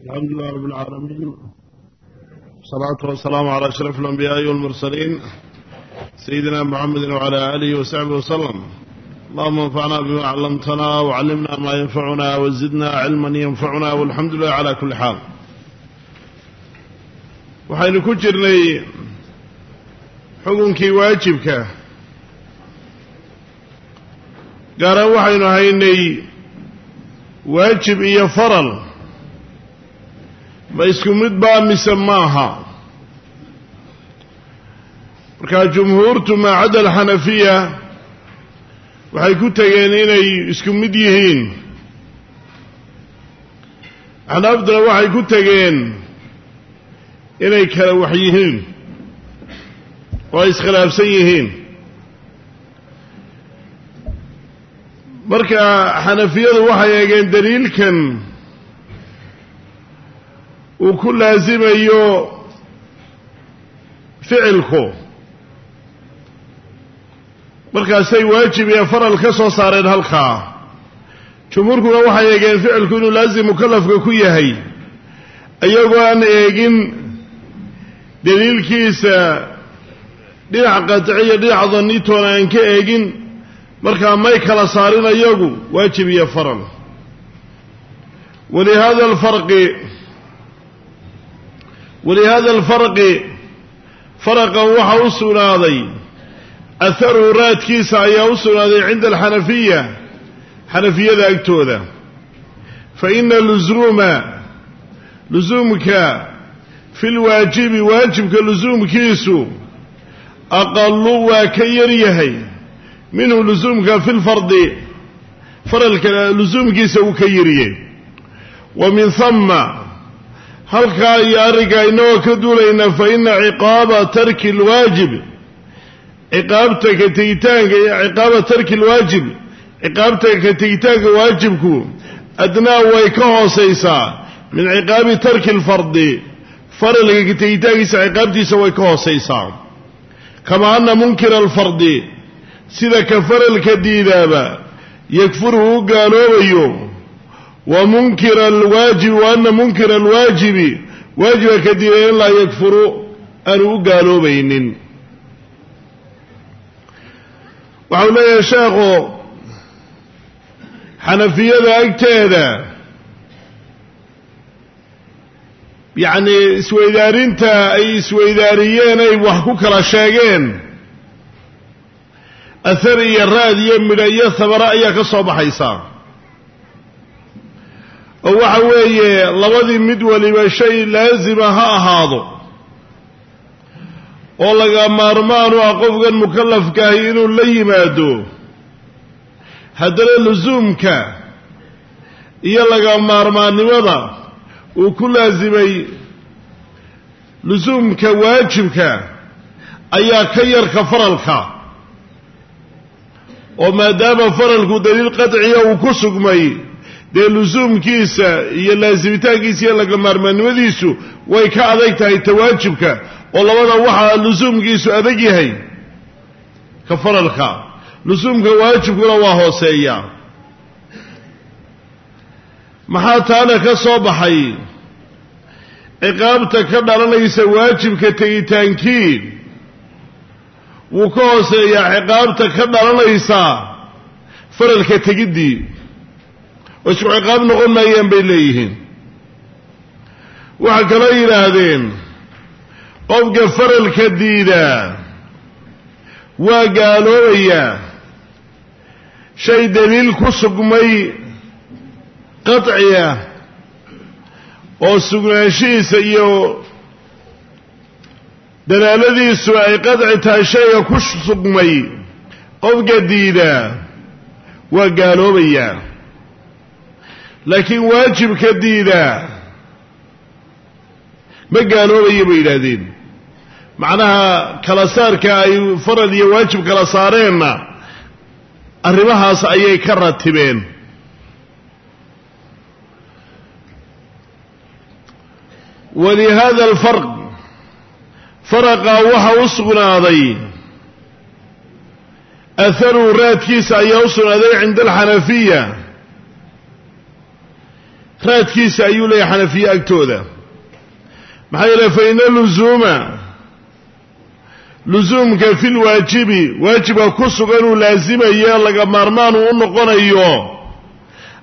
الحمد لله رب العالمين والصلاة والسلام على أشرف الأنبياء والمرسلين سيدنا محمد وعلى آله وصحبه وسلم اللهم انفعنا بما علمتنا وعلمنا ما ينفعنا وزدنا علما ينفعنا والحمد لله على كل حال waxaynu ku jirnay xukunkii waajibka gaaraan waxaynu haynay waajib iyo faral ma isku mid baa mise maaha? Markaa jumhuurtu maacadda alxanafiya waxay ku tegeen inay isku mid yihiin. Axnaafduna waxay ku tegeen inay kala wax yihiin oo ay iskhilaafsan yihiin. Marka xanafiyadu waxay eegeen daliilkan uu ku laasimayo ficilku. Markaasay waajib iyo faral ka soo saareen halkaa. Jumhuurkuna waxay eegeen ficilku inuu laasim mukalafka ku yahay iyagoo aan eegin daliilkiisa dhinac qaticiyo dhinac danitoona aan ka eegin markaa may kala saarin iyagu waajib iyo faral. Walihada alfarqi walihada alfarqi faraqan waxaa u sugnaaday. aharu raadkiisa ayaa u sugnaaday cinda alxanafiya xanafiyada agtooda fa ina lusuuma lusuumka fi lwaajibi waajibka lusuumkiisu aqalu waa ka yaryahay minhu lusuumka fi lfardi faralka lusuumkiisa uu ka yaryahay wa min halkaa iyo arrinkaa inagoo ka duulayna fa ina ciqaaba tarki lwaajib ciqaabta ka tegitaanka ciqaaba tarki lwaajib ciqaabta ka tegitaanka waajibku adnaa way ka hoosaysaa min ciqaabi tarki lfardi faralka ka tegitaankiisa ciqaabtiisa way ka hoosaysaa. Kama ana munkira alfardi sida ka faralka diidaaba yakfuru u gaaloobayo wa munkira alwaajibi wa ana munkira alwaajibi waajiba ka diiday in laa yakfuru aanu u gaaloobaynin. Waxau leeyahay sheekhu xanafiyada agteeda yacnii isweydaarinta ay isweydaariyeen ay wax ku kala sheegeen ahar iyo raad iyo midho iyo habara ayaa ka soo baxaysa oo waxa weeye labadii mid waliba shay laasima ha ahaado oo laga maarmaan u ah qofkan mukallafkaahi inuu la yimaado haddana lusuumka iyo laga maarmaannimada uu ku laasimay lusuumka waajibka ayaa ka yarka faralka oo maadaama faralku daliil qadciya uu ku sugmay dee lusuumkiisa iyo laasimitaankiisa iyo laga maarmaannimadiisu way ka adag tahay tawaajibka oo labada waxaa lusuumkiisu adag yahay ka faralka lusuumka waajibkuna waa hooseeya. Maxaa taana ka soo baxay? Ciqaabta ka dhalanaysa waajibka tegitaankii wuu ka hooseeyaa ciqaabta ka dhalanaysa faralka tegiddii oo isku ciqaab noqon maayaan bay leeyihiin. Waxaa kaloo yidhaahdeen qofka faralka diidaa waa gaaloobayaa shay daliil ku sugmay qaciya oo sugnaanshihiisa iyo dalaaladiisu ay qadci tahay shayga ku sugmay qofka diidaa waa gaaloobayaa laakiin waajibka diidaa ma gaaloobayo bay yidhaahdeen. Macnaha kala saarka ay faral iyo waajib kala saareenna arrimahaas ayay ka ratibeen. Walihada alfarq faraqaa waxa u sugnaaday. Aharu raadkiisa ayaa u sugnaaday cinda alxanafiya raadkiisa ayuu leeyahay xanafiye agtooda. Maxaa yeele fa ina luzuuma lusuumka fi lwaajibi waajiba ku sugan uu laasimayo laga maarmaan uu u noqonayo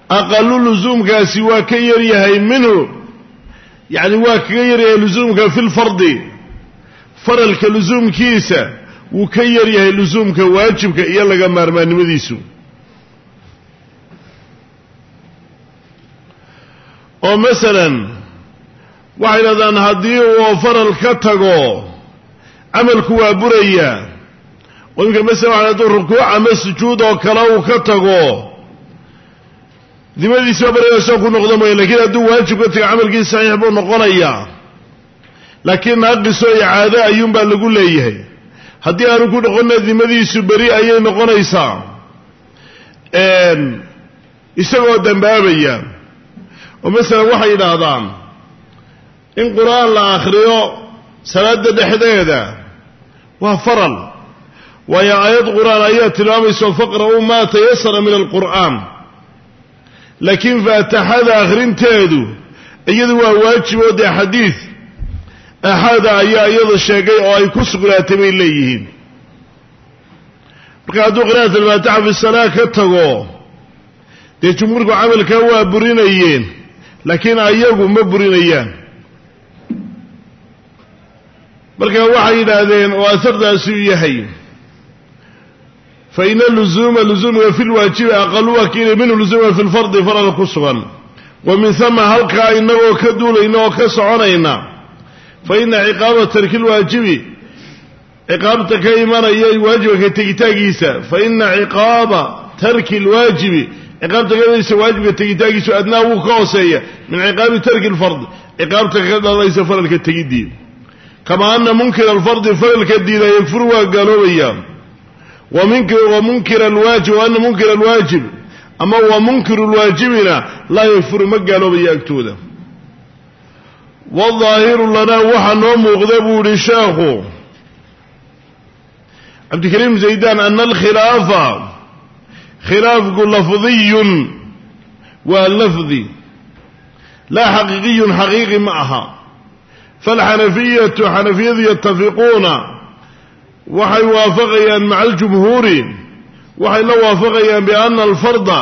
aqalu lusuumkaasi waa ka yaryahay minhu. Yacni waa kaga yaryahay lusuumka fi lfardi faralka lusuumkiisa wuu ka yaryahay lusuumka waajibka iyo laga maarmaannimadiisu oo masalan waxay dhahdaan haddii uu faral ka tago camalku waa buraya. Oo masalan waxa hadduu rukuuc ama sujuud oo kale uu ka tago dimadiisiba barayasoo ku noqdo mooya lakiin hadduu waajib ka tago camalkii saxiix buu noqonayaa laakiin naaqisoo icaado ayuunbaa lagu leeyahay. Haddii aanu ku noqonna dimadiisu beri ayay noqonaysaa. Isagoo dambaabaya oo masalan waxay yidhaahdaan in qur'aan la akhriyo salaada dhexdeeda waa faral. Waayo aayad qur'aan ayaa tilmaamayso faqra'uu maa tayasara min alqur'aan. Laakiin faataxada akhrinteedu iyadu waa waajib oo dee xadiid axaada ayaa iyada sheegay oo ay ku sugnaatay bay leeyihiin. Marka hadduu qira'at alfaatixa fi salaa ka tago dee jumhuurku camalkaa waa burinayeen laakiin ayagu ma burinayaan. Marka waxay yidhaahdeen oo asardaasi u yahay. Fa ina luzuuma luzuumka fi lwaajibi aqalu waa kiina minhu luzuuma fi lfardi farada ku sugan. Wa min hama halkaa inagoo ka duulayna oo ka soconayna fa ina ciqaaba tarki lwaajibi ciqaabta ka imanaya waajibka tegitaagiisa fa ina ciqaaba tarki lwaajibi ciqaabta kadaysa waajibka tegitaagiisu adnaa wuu ka hooseeya min ciqaabi tarki lfardi ciqaabta ka dhalaysa faralka tegidii kama ana munkira alfardi faralka diida yakfur waa gaaloobaya wa munkira alwaajib wa ana munkira alwaajib. Ama wa munkiru lwaajibina laa yakfuru ma gaaloobaya agtooda. Waظaahiru lanaa waxaa noo muuqda buu ihi sheekhu cabdikariim zaydan ana alkhilaafa khilaafku lafdiyun waa lafdi. Laa xaqiiqiyun xaqiiqi ma aha. Falxanafiyatu xanafiyadu yatafiquuna waxay waafaqayaan maca aljumhuuri waxay la waafaqayaan biana alfarda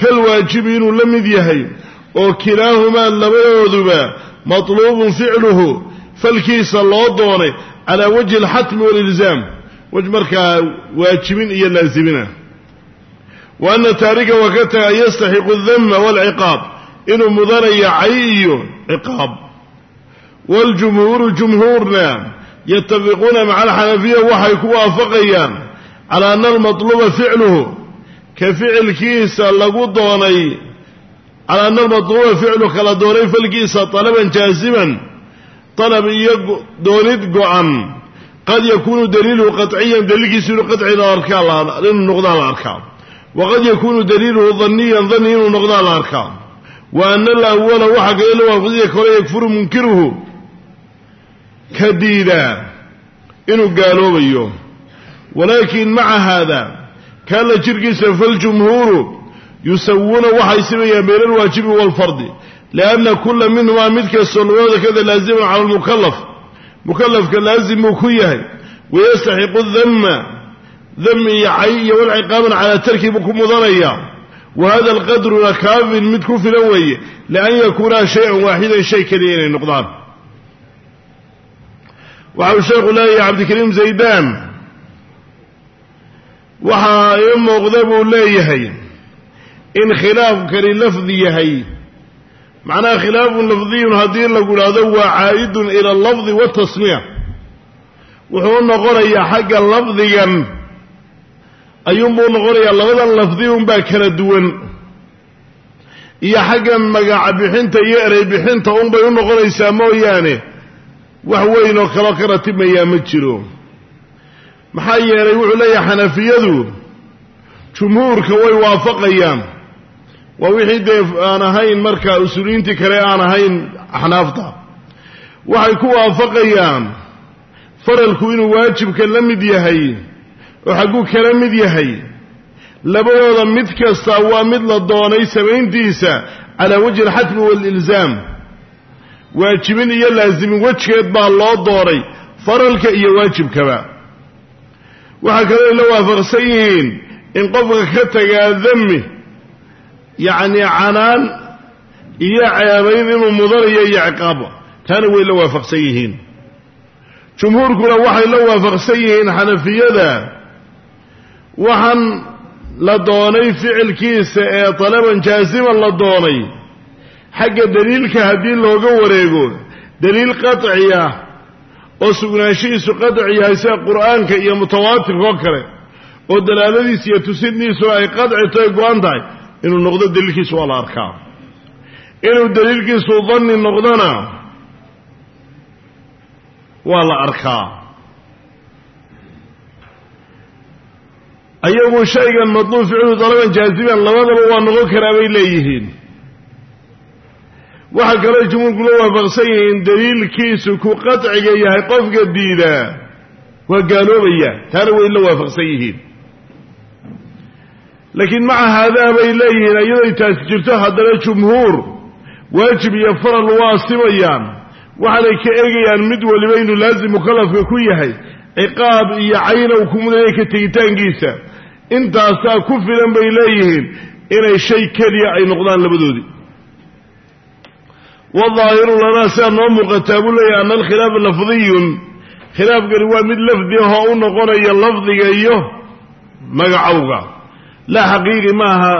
kalwaajibi inuu la mid yahay oo kilaahumaa labadooduba matluubun ficluhu falkiisa loo doonay calaa wajhi alxatmi walilzaam. Wej markaa waajibin iyo laazimina wa ana taarika waa ka taga yastaxiqu aldama waalciqaab inuu mudanaya cay iyo ciqaab waljumhuuru jumhuurna yatafiquuna maca alxanafiya waxay ku waafaqayaan calaa ana almatluuba ficluhu ka ficilkiisa lagu doonay calaa ana almatluuba ficluhu kala doonay falkiisa talaban jaasiman dalab iyo doonid go-an qad yakuunu daliiluhu qaciyan daliilkiisu noqdaa la arkaa waqad yakuunu daliiluhu daniyan dani inuu noqdaa la arkaa wa ana alawala waxaa kale la waafaqsiya kole yakfuru munkiruhu ka diidaa inuu gaaloobayo walaakin maca haada kaala jirkiisa faljumhuuru yusawuuna waxay simayaan bayna alwaajibi waalfardi lianna kula minhumaa mid kastoo labadooda kada laaziman cala almukalaf mukalafka laazim buu ku yahay wayastaxiqu dama dami iyo cay iyo walciqaaban calaa tarki buu ku mudanaya. Wa hada alqadruna kaafin mid ku filan weeye lian yakuunaa shay-an waaxidan shay keliya inay noqdaan. Waxa uu sheekhu leeyahay cabdikariim zaydan waxaa ii muuqda buu leeyahay in khilaafkani lafdi yahay. Macnaha khilaafun lafdiyun haddii lagu idhaahdo waa caa'idun ila allafdi waatasmiya wuxuu noqonayaa xagga lafdigan ayuunbuu noqonayaa labadan lafdi unbaa kala duwan. Iyo xaggan magaca bixinta iyo erey bixinta unbay u noqonaysaa mooyaane. Wax weyn oo kaloo ka ratimayaa ma jiro. Maxaa yeelay wuxuu leeyahay xanafiyadu jumhuurka way waafaqayaan. Waa wixii dee aan ahayn markaa usuuliyiintii kale aan ahayn axnaafta waxay ku waafaqayaan faralku inuu waajibka la mid yahay oo xagguu kala mid yahay labadooda mid kasta waa mid la doonay samayntiisa calaa wajhi alxatmi waalilzaam waajibin iyo laasimin wejgeed baa loo dooray faralka iyo waajibkaba. Waxaa kaloo la waafaqsan yihiin in qofka ka tagaa dami yacni canaan iyo ceebayn inuu mudanayo iyo ciqaaba taana way la waafaqsan yihiin. Jumhuurkuna waxay la waafaqsan yihiin xanafiyada waxaan la doonay ficilkiisa ee talaban jaasiman la doonay xagga daliilka haddii looga wareego daliil qaطci ah oo sugnaanshihiisu qaطci yahay sida qur'aanka iyo mutawaatirka oo kale oo dalaaladiisa iyo tusidniisuna ay qaطci tahay go-an tahay inuu noqdo daliilkiisu waa la arkaa inuu daliilkiisu danni noqdona waa la arkaa Ayagu shaygan madluub ficlu dalaban jaasiban labadaba waa noqon karaa bay leeyihiin. Waxaa kaloo jumhuurku la waafaqsan yihiin daliilkiisu ku qaطciga yahay qofka diidaa waa gaaloobaya. Taana way la waafaqsan yihiin. Laakiin maca haadaa bay leeyihiin iyaday taasi jirto haddana jumhuur waajib iyo faral waa simayaan. Waxaanay ka eegayaan mid waliba inuu laazim mukalafka ku yahay ciqaab iyo caynow ku mudaya ka tegitaankiisa intaasaa ku filan bay leeyihiin inay shay keliya ay noqdaan labadoodii. Wadaahiru lanaa sidaa noo muuqataa buu leeyahy ana alkhilaafa lafdiyun. Khilaafkani waa mid lafdi ahoo u noqonaya lafdiga iyo magacowga. Laa xaqiiqi maaha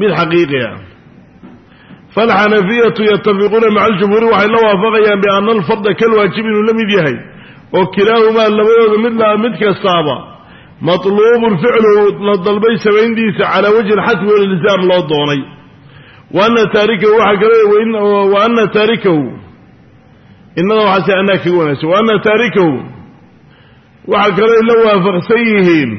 mid xaqiiqi ah. Falxanafiyatu yatafiquuna maca aljumhuuri waxay la waafaqayaan biana alfarda kalwaajib inuu la mid yahay. Oo kilaahumaa labadooda mid kastaaba matluubun ficluhu la dalbay samayntiisa calaa wajhi alxatmi walilzaam loo doonay. Wa ana taarikahu waxaa kale wa ana taarikahu innada waxaase anaa kaga wanaagsan. Wa ana taarikahu waxaa kaloo la waafaqsan yihiin.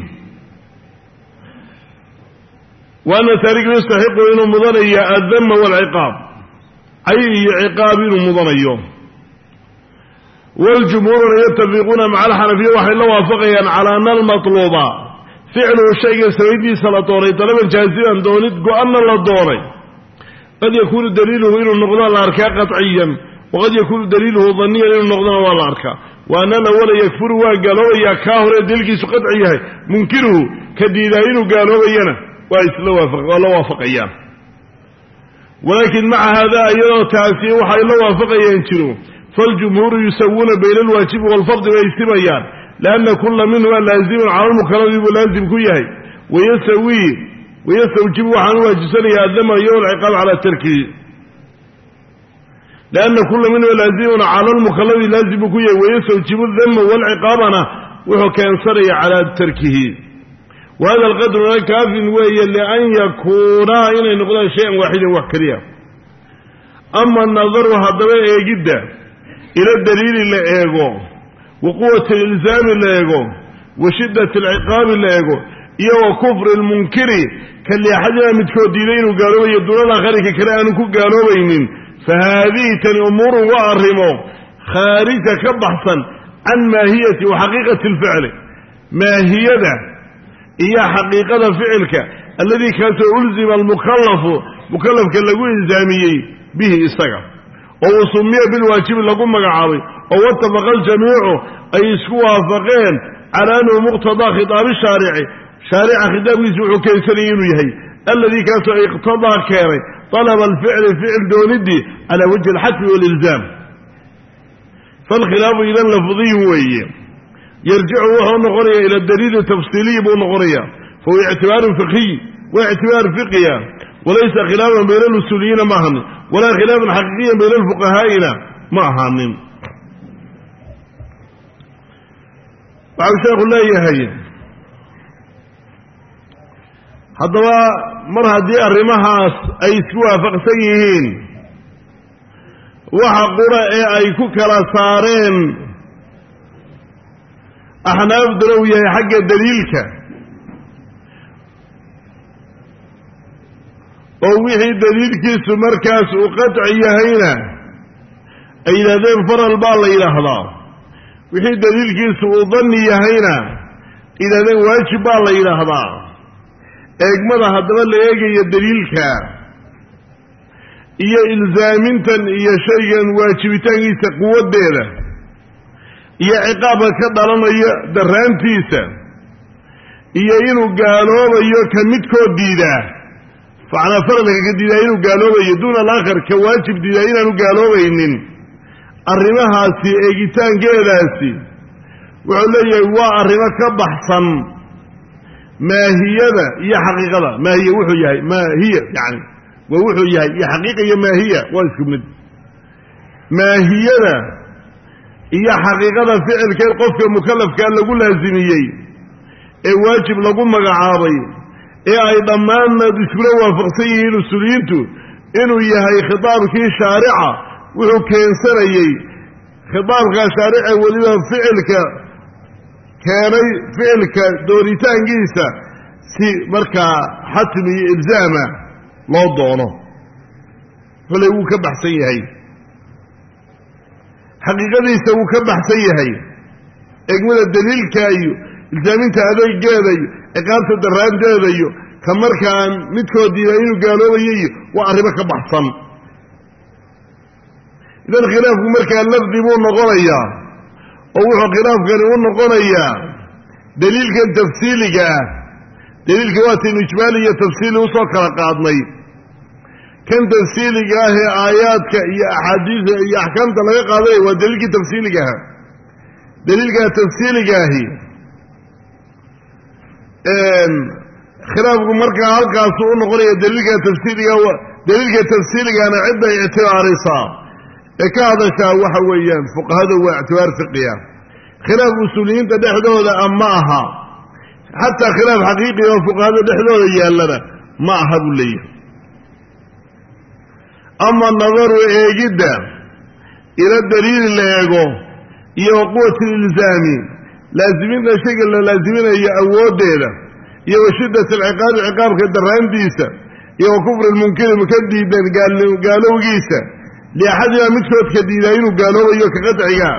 Wa ana taarikahu yastaxiqu inuu mudanayo addama waalciqaab cay iyo ciqaab inuu mudanayo waljumhuuruna yatafiquuna maca alxanafiya waxay la waafaqayaan calaa ana almatluuba ficluhu shayga samayntiisa la doonay dalaban jaasiban doonid go-anna la doonay qad yakuunu daliiluhu inuu noqdo la arkaa qaطciyan waqad yakuunu daliiluhu daniyan inuu noqdona waa la arkaa wa ana alawala yakfuru waa gaaloobayaa kaa hore daliilkiisu qaطci yahay munkiruhu ka diidaa inuu gaaloobayana waa isla waa la waafaqayaan walaakin maca haadaa iyadoo taasi waxay la waafaqayaan jiro faljumhuuru yusawuuna bayna alwaajibi waalfardi way simayaan lianna kula minhuma laazimun cala lmukalafi buu laazim ku yahay wayasawii wayastawjibu waxaan u waajibsanayaa addama iyo alciqaab calaa tarkihi lianna kula minhuma laazimun cala lmukalafi laazim buu ku yahay wayastawjibu dama waalciqaabana wuxuu keensanaya calaa tarkihi wa hada alqadruna kaafin weeye lian yakuunaa inay noqdaan shay-an wax keliya ama nadaru haddaba eegidda ila daliili la eego wa quwati alilzaami la eego wa shiddati alciqaabi la eego iyo wa kufri lmunkiri ka leexadina midkood diiday inuu gaaloobayo duunal akharika kale aanu ku gaaloobaynin fa haadihi tani umuurun waa arrimo khaarija ka baxsan can maahiyati wa xaqiiqati alficli maahiyada iyo xaqiiqada ficilka alladii kaasoo ulzima almukallafu mukallafka lagu ilzaamiyey bihi isaga oo uu sumiya bilwaajibi lagu magacaabay oo watafaqa aljamiicu ay isku waafaqeen cala annahu muqtadaa khitaabi shaarici. Shaarica khitaabkiisa wuxuu keensanayay inuu yahay alladii kaasoo iqtadaa keenay talaba alficli ficil doonidii cala wajhi alxatmi walilzaam falkhilaafu idan lafdiyu weeye yarjicu wuxuu noqonaya ila daliili tafsiiliyi buu noqonaya fahuwa ictibaaru fiqhiy waa ictibaar fiqiya walaysa khilaafan bayna alusuuliyiina ma ahanin walaa khilaafan xaqiiqiyan bayna alfuqahaa'ina ma ahaanin. Waxau sheekhu leeyahay haddaba mar haddii arrimahaas ay isku waafaqsan yihiin waxa qura ee ay ku kala saareen axnaafduna uu yahay xagga daliilka oo wixii daliilkiisu markaas uu qaطci yahayna ay yidhahdeen faral baa la yidhaahdaa. Wixii daliilkiisu uu danni yahayna yidhahdeen waajib baa la yidhaahdaa. Eegmada haddaba la eegayo daliilka iyo ilsaamintan iyo shaygan waajibitaankiisa quwaddeeda iyo ciqaabka ka dhalanaya daraantiisa iyo inuu gaaloobayo ka midkood diidaa macnaa faralka ka diidaa inuu gaaloobayo duuna alaakhar ka waajib diidaa inaanu gaaloobaynin. Arrimahaasi eegitaankeedaasi wuxuu leeyahay waa arrimo ka baxsan maahiyada iyo xaqiiqada. Maahiya wuxuu yahay maahiya yani waa wuxuu yahay iyo xaqiiqa iyo maahiya waa isku mid. Maahiyada iyo xaqiiqada ficilkeed qofka mukalafkaa lagu laasimiyey ee waajib lagu magacaabay ee ay dhammaannood iskula waafaqsan yihiin usuuliyiintu inuu yahay khitaabkii shaarica wuxuu keensanayey khitaabkaa shaarica weliba ficilka keenay ficilka doonitaankiisa si markaa xatmi iyo ilzaama loo doono. Kolay wuu ka baxsan yahay. Xaqiiqadiisa wuu ka baxsan yahay. Egmada daliilka iyo ilsaaminta adeegeeda iyo ciqaabta daraanteeda iyo ka markaan midkood inuu gaaloobayo waa arrimo ka baxsan idan khilaafku markaa lafdi buu noqonayaa oo wuxuu khilaafkani u noqonayaa daliilkan tafsiiliga ah daliilka waataynu ijmaali iyo tafsiili u soo kala qaadnay kan tafsiiliga ah ee aayaadka iyo axaadiisa iyo axkaamta laga qaadanaya waa daliilkii tafsiiliga aha daliilkaa tafsiiligaahi khilaafku markaa halkaasu u noqonaya daliilka tafsiiliga daliilka tafsiiligana cidday ictibaarisaa ee ka hadashaa waxa weeyaan fuqahada waa ictibaar fiqiya. Khilaaf usuuliyiinta dhexdooda a ma aha. Xataa khilaaf xaqiiqiga oo fuqahada dhexdooda yaallana ma aha buu leeyahay. Ama nadaru eegidda ila daliili la eego iyo wa quwati ilzaami laasiminta shayga la laasiminayo awooddeeda iyo wa shiddat alciqaabi ciqaabka daraantiisa iyo wa kufri lmunkiri maka diidan gaalowgiisa liaxadimaa midkoodka diidaa inuu gaaloobayo ka qadciga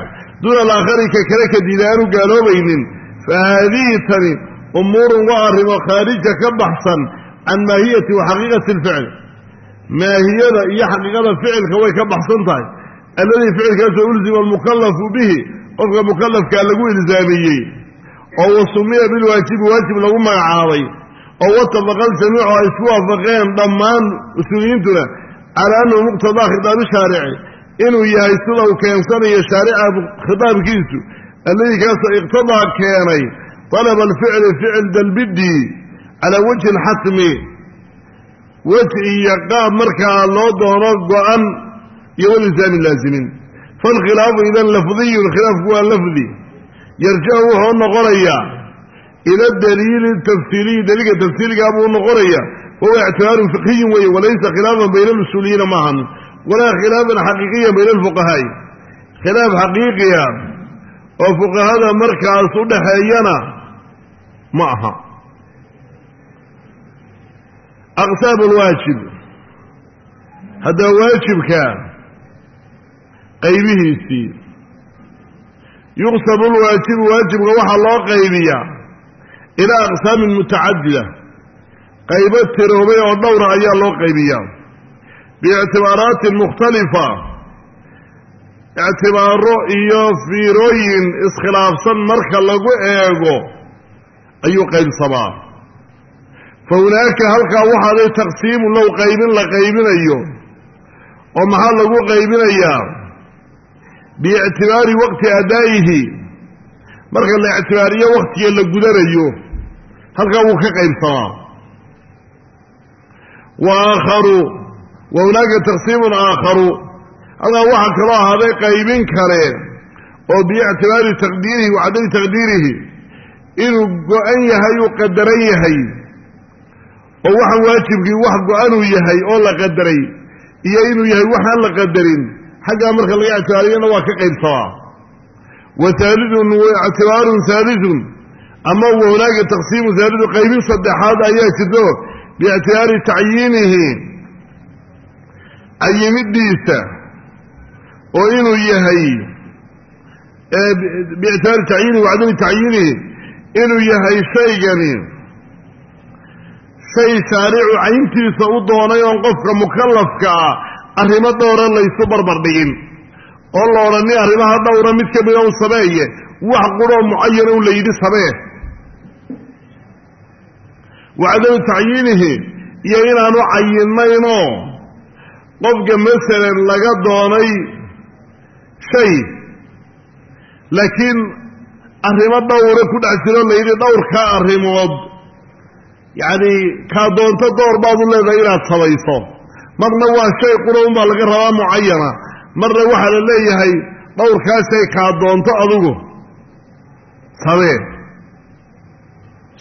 duuna alaakhari ka kale ka diidaa aanu gaaloobaynin fa haadihi tani umuurun waa arrimo khaarija ka baxsan can maahiyati wa xaqiiqati alficl. Maahiyada iyo xaqiiqada ficilka way ka baxsan tahay alladii ficilkaasoo ulzima almukallafu bihi qofka mukallafkaa lagu ilzaamiyey oo wa sumiya bilwaajibi waajib lagu magacaabay oo watafaqa aljamiicu ay isku waafaqeen dhammaan usuuliyiintuna calaa annahu muqtadaa khitaabi shaarici inuu yahay sida uu keensanayo shaarica khitaabkiisu alladii kaasoo iqtadaa keenay talaba alficli ficil dalbidii calaa wajhi alxatmi weji iyo qaab markaa loo doono go-an iyo walisaami laazimin falkhilaafu idan lafdiyun khilaafku waa lafdi yarjacu wuxuu noqonayaa ila daliili tafsiiliyi daliilka tafsiiligaa buu noqonayaa wahuwa ictibaarun fiqhiyin weeye walaysa khilaafan bayna alusuuliyiina maahan walaa khilaafan xaqiiqiyan bayna alfuqahaa'i khilaaf xaqiiqiya oo fuqahada markaas u dhaxeeyana ma aha aqsaam alwaajib haddaba waajibka qaybihiisii. Yuqsamu lwaajibu waajibka waxaa loo qaybiyaa ilaa aqsaamin mutacadida. Qaybo tiroobay oo dhowra ayaa loo qaybiyaa. Biictibaaraatin mukhtalifa ictibaaro iyo fiirooyin iskhilaafsan marka lagu eego ayuu qaybsamaa. Fa hunaaka halkaa waxaaday taqsiimu low qaybin la qaybinayo oo maxaa lagu qaybinayaa biictibaari waqti adaa'ihi marka la ictibaariyo waktiga la gudanayo halkaa wuu ka qaybsamaa. Wa aakharu wa hunaaka taqsiimun aakharu. Halkaa waxaa kaloo ahaaday qaybin kale oo biictibaari taqdiirihi wa cadami taqdiirihi. Inuu go-an yahay uu qadaran yahay. Oo waxaan waajibkii wax go-anuu yahay oo la qadaray. Iyo inuu yahay waxaan la qadarin xaggaa marka laga ictibaariyana waa ka qaybsamaa. Wa haalidun ictibaarun haalidun ama wa hunaaka taqsiimu haalidu qaybin saddexaad ayaa jirto biictibaari tacyiinihi. Cayimidiisa oo inuu yahay biictibaari tacyiinihi wacadami tacyiinihi inuu yahay shaygani. Shay shaaricu cayntiisa u doonay oon qofka mukallafka ah arrimo dhowra laysu barbardhigin oo la odhanin arrimaha dhowra mid ka mida u sameeye wax quroo mucayana un la yidhi samee. Wa cadamu tacyiinihi iyo inaanu cayinaynoo qofka masalan laga doonay shay. Laakiin arrimo dhowra ku dhex jiro layidhi dhowrkaa arrimood. Yacni kaa doonto door u leedahay inaad samayso marna waa shay qura unbaa laga rabaa mucayana marna waxaa la leeyahay dhowrkaasay kaa doonto adigu samee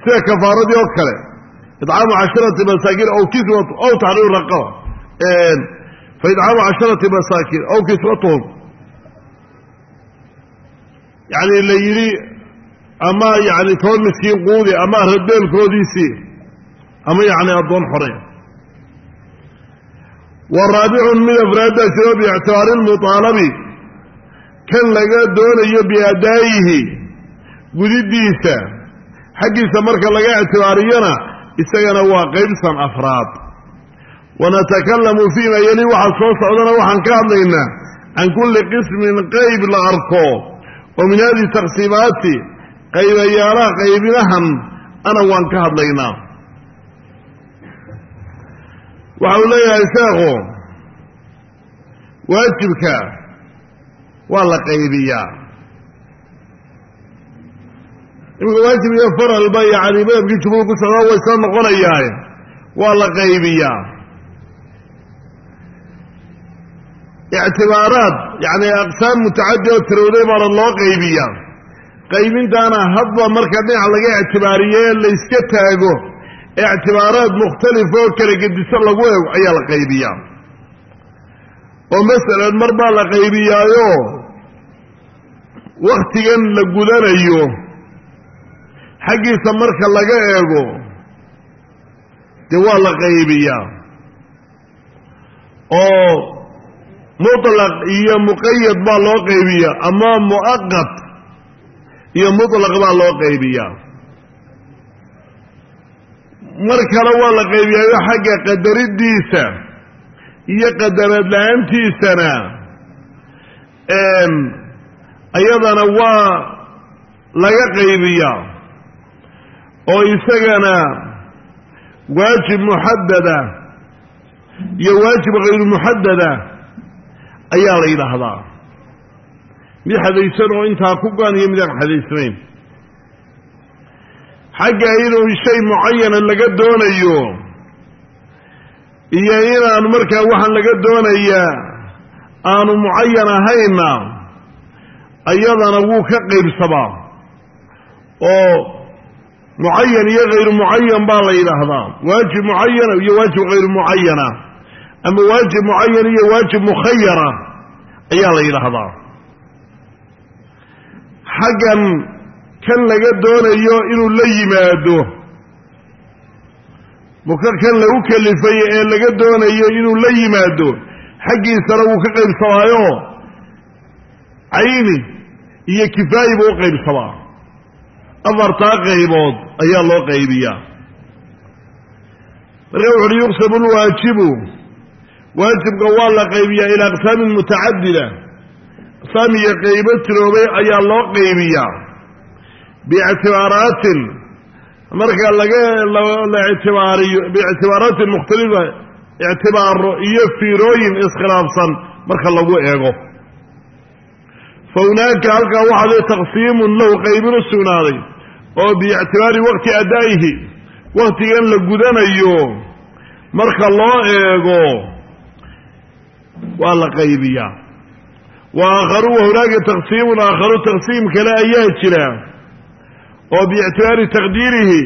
sida kafaaradii oo kale. Idcaamu casharati masaakiin aw kiswatu aw taxriiru raqaba fa idcaamu casharati masaakiin aw kiswatuhum yacni la yidhi ama yacni toban miskiin quudi ama radeelkoodiisii ama yacni addoon xore wa raabicun mid afraaddaa jiro biictibaari lmuطaalabi kan laga doonayo biadaa'ihi gudidiisa xaggiisa marka laga ictibaariyana isagana waa qaybsan afraad. Wanatakallamu fiima yeli waxa soo socdana waxaan ka hadlaynaa can kulli qismin qayb la arko oo min hadihi taqsiimaati qaybayaalaha qaybinahan ana waan ka hadlaynaa waxa uu leeyahay sheekhu waajibka waa la qaybiyaa. Imika waajib iyo faralba yacni madabkii jumhuur ku socdaa way soo noqonayaaye waa la qaybiyaa. Ictibaaraad yacni aqsaam mutacadi oo tirowday baana loo qaybiyaa. Qaybintaana hadba marka dhinac laga ictibaariye layska taago ictibaaraad mukhtalif oo kala gediso lagu eego ayaa la qaybiyaa. oo masalan mar baa la qaybiyaayo wakhtigan la gudanayo xaggiisa marka laga eego dee waa la qaybiyaa. oo muطlaq iyo muqayad baa loo qaybiyaa ama mu'aqat iyo muطlaq baa loo qaybiyaa mar kale waa la qaybiyaayo xagga qadariddiisa iyo qadarad la'aantiisana ayadana waa laga qaybiyaa oo isagana waajib muxadada iyo waajib hayru muxadada ayaa la yidhaahdaa. Mid xadaysan oo intaa ku go-an iyo mid aan xadaysnayn xagga inuu shay mucayana laga doonayo iyo inaanu markaa waxaan laga doonayaa aanu mucayan ahayna ayadana wuu ka qaybsamaa oo mucayan iyo hayru mucayan baa la yidhaahdaa. Waajib mucayana iyo waajib hayru mucayana ama waajib mucayan iyo waajib mukhayara ayaa la yidhaahdaa. Xaggan kan laga doonayo inuu la yimaado. Muka kan lagu kelifay ee laga doonayo inuu la yimaado. Xaggiisana wuu ka qaybsamaayo. Cayni iyo kifaayi buu u qaybsamaa. Afartaa qaybood ayaa loo qaybiyaa. Marka wuxu uhi yuqsamu lwaajibu waajibka waa la qaybiyaa ilaa aqsaamin mutacadida aqsaam iyo qaybo tiroobay ayaa loo qaybiyaa biictibaaraatin. Marka laga la ictibaariyo biictibaaraatin mukhtalifa ictibaaro iyo fiirooyin iskhilaafsan marka lagu eego. Fa hunaaka halkaa waxaa le taqsiimun lahu qaybin u sugnaaday oo biictibaari waqti adaa'ihi waktigan la gudanayo marka loo eego waa la qaybiyaa. Wa aakharu wa hunaaka taqsiimun aakharu taqsiim kale ayaa jira oo biictibaari taqdiirihi.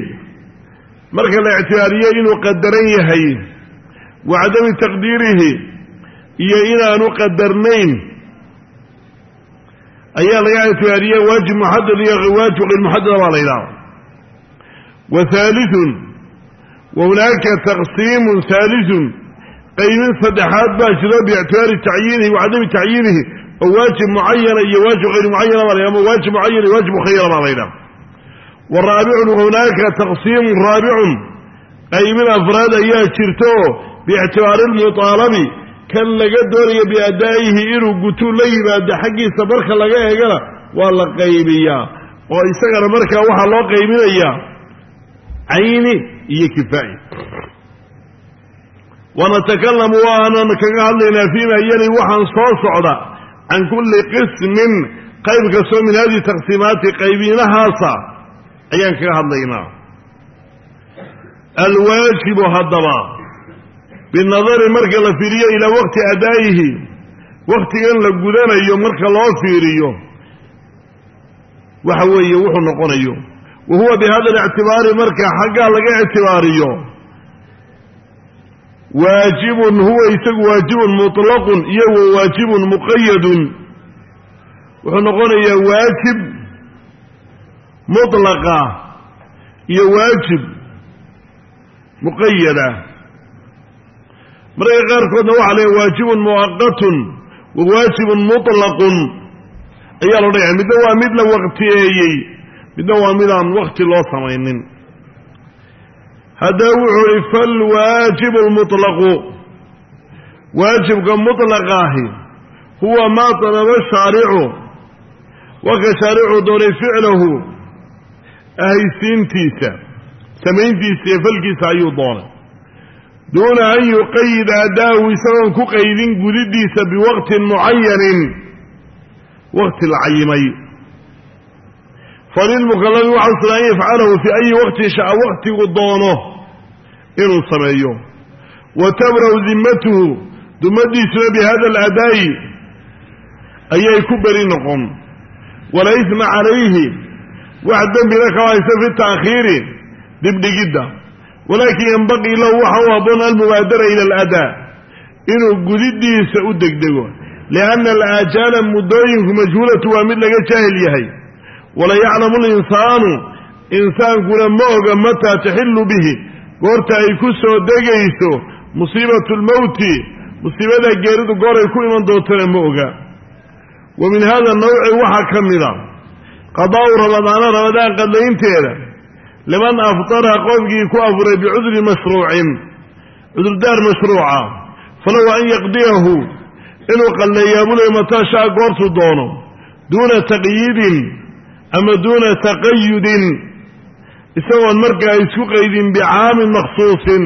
Marka la ictibaariyo inuu qadaran yahay wa cadami taqdiirihi iyo inaanu qadarnayn ayaa laga ictibaariye waajib muxadad iyo waajib hayr muxadada baa la yidhaha wa haaliثun wa hunaaka taqsiimun haaliثun qaybin saddexaad baa jiro biictibaari tacyiinihi wa cadami tacyiinihi oo waajib mucayana iyo waajib hayr mucayana baa la yidhaha ama waajib mucayan iyo waajib mukhayara baa la yidhaha wa raabicun hunaaka taqsiimun raabicun qaybin afraad ayaa jirto biictibaari lmuطaalabi kan laga doonaya biadaa'ihi inuu gutuu la yimaado xaggiisa marka laga eegana waa la qaybiyaa. Oo isagana markaa waxaa loo qaybinayaa cayni iyo kifaa'i. Wanatakallamu waanan kaga hadlaynaa fiima yali waxaan soo socda can kulli qismin qayb kastoo min hadihi taqsiimaati qaybiinahaasa ayaan kaga hadlaynaa. Alwaajibu haddaba binadari marka la fiiriyo ilaa waqti adaa'ihi waktigan la gudanayo marka loo fiiriyo waxa weeye wuxuu noqonayo. Wa huwa bihada alictibaari marka xaggaa laga ictibaariyo waajibun huwa isagu waajibun muطlaqun iyo wa waajibun muqayadun wuxuu noqonayaa waajib muطlaqa iyo waajib muqayada mararka qaarkoodna waxa la waajibun muwaqatun wa waajibun muطlaqun ayaa la odhanaya midna waa mid la waqtiyeeyey midna waa midaan wakti loo samaynin haddaba wuxuu ihi falwaajibu lmuطlaqu waajibka muطlaqaahi huwa maa talaba shaaricu waka shaaricu doonay ficlahu ahaysiintiisa. Samayntiisa iyo falkiisa ayuu doonay. Duuna an yuqayida adaahu isagoon ku qaydin gudidiisa biwaqtin mucayanin waqti la cayimay. Falilmukalafi waxaa sugan an yafcalahu fii ayi waqtin sha'a waqtigu doono inuu sameeyo. Wa tabra'u dimmatuhu dumadiisuna bihada aladaa'i ayay ku beri noqon. Wala isma calayhi wax dembina kama haysa fi taakhiiri dibdhigidda. Walaakin yanbaqii lahu waxa u habboon almubaadara ila aladaa inuu gudidiisa u degdego. Lianna alaajaala muddooyinku majhuulatu waa mid laga jaahil yahay. Wala yaclamu linsaanu insaankuna ma oga mataa taxillu bihi. Goorta ay ku soo degayso musiibatu lmowti musiibada geeridu gooray ku iman doontana ma oga. Wa min hada nawci waxaa ka mida qadaa'u ramadaana ramadaan qadlaynteeda liman aftara qofkii ku afuray bicudri mashruucin. Cudurdaar mashruuca. Falow an yaqdiyahu. Inuu qalleeyaabulay mataa shaa doono. Duuna taqyiidin ama duuna taqayudin isagoon markaa isku qaydin bicaamin makhsuusin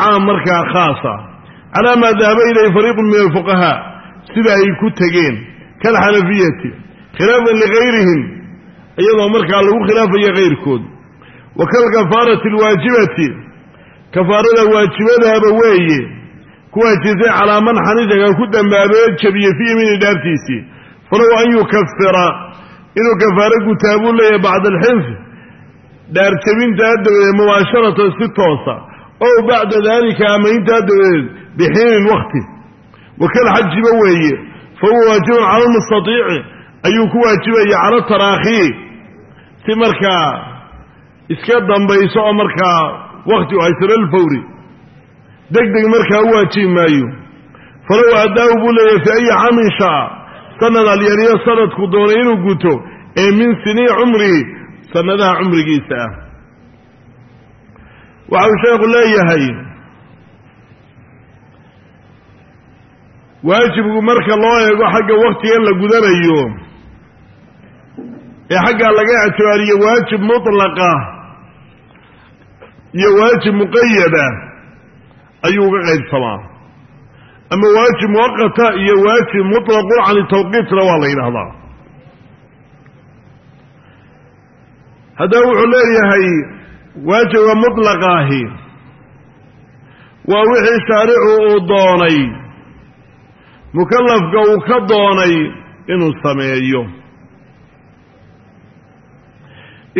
caam markaa khaasa. Calaa maa dahaba ilayhi fariiqun min alfuqahaa. Sida ay ku tegeen. Kalxanafiyati khilaafan ligayrihim iyadoo markaa lagu khilaafayo kayrkood wa kalkafaarati alwaajibati kafaarada waajibadaaba weeye ku waajibtay calaa man xanidaga ku dambaabee jabiye fii yamiini dhaartiisii falow an yukafira inuu kafaaro gutaa buu leeyahay bacda alxinf dhaar jabintaa dabadeed mubaasharatan si toosa ow bacda daalika ama intaa dabadeed bixiinin wakti wakal xajiba weeye fa huwa waajibun cala almustatiici ayuu ku waajibaya cala taraakhi si markaa iska dambayso oo markaa wakti u haysano alfawri deg deg markaa u waajibi maayo. Falow addaahu buu leeyahay fi ayi camin shaa sanad alyaniyo sanadku doonay inuu guto ee min sinii cumrihi sanadaha cumrigiisa ah. Waxa uu sheekhu leeyahay waajibku marka loo eego xagga waktigan la gudanayo ee xaggaa laga ictibaariyo waajib mutlaqa iyo waajib muqayada ayuu uga qaybsamaa. Ama waajib muwaqata iyo waajib mutlaqun can tawqiitna waa la yidhaahdaa. Haddaba wuxuu leeyahay waajibka mutlaqaahi. Waa wixii shaaricu uu doonay. Mukallafka uu ka doonay inuu sameeyo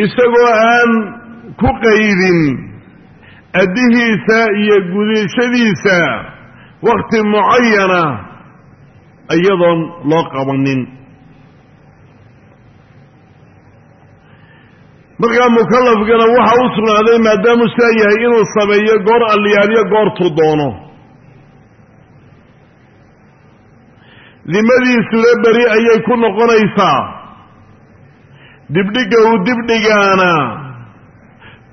isagoo aan ku qaydin addihiisa iyo gudashadiisa wakti mucayana iyadoon loo qabanin. Markaa mukallafkana waxa u sugnaaday maadaamuu sidaa yahay inuu sameeyo goor alliyaaliyo goortuu doono dimadiisuna beri ayay ku noqonaysaa dibdhigga uu dibdhigaana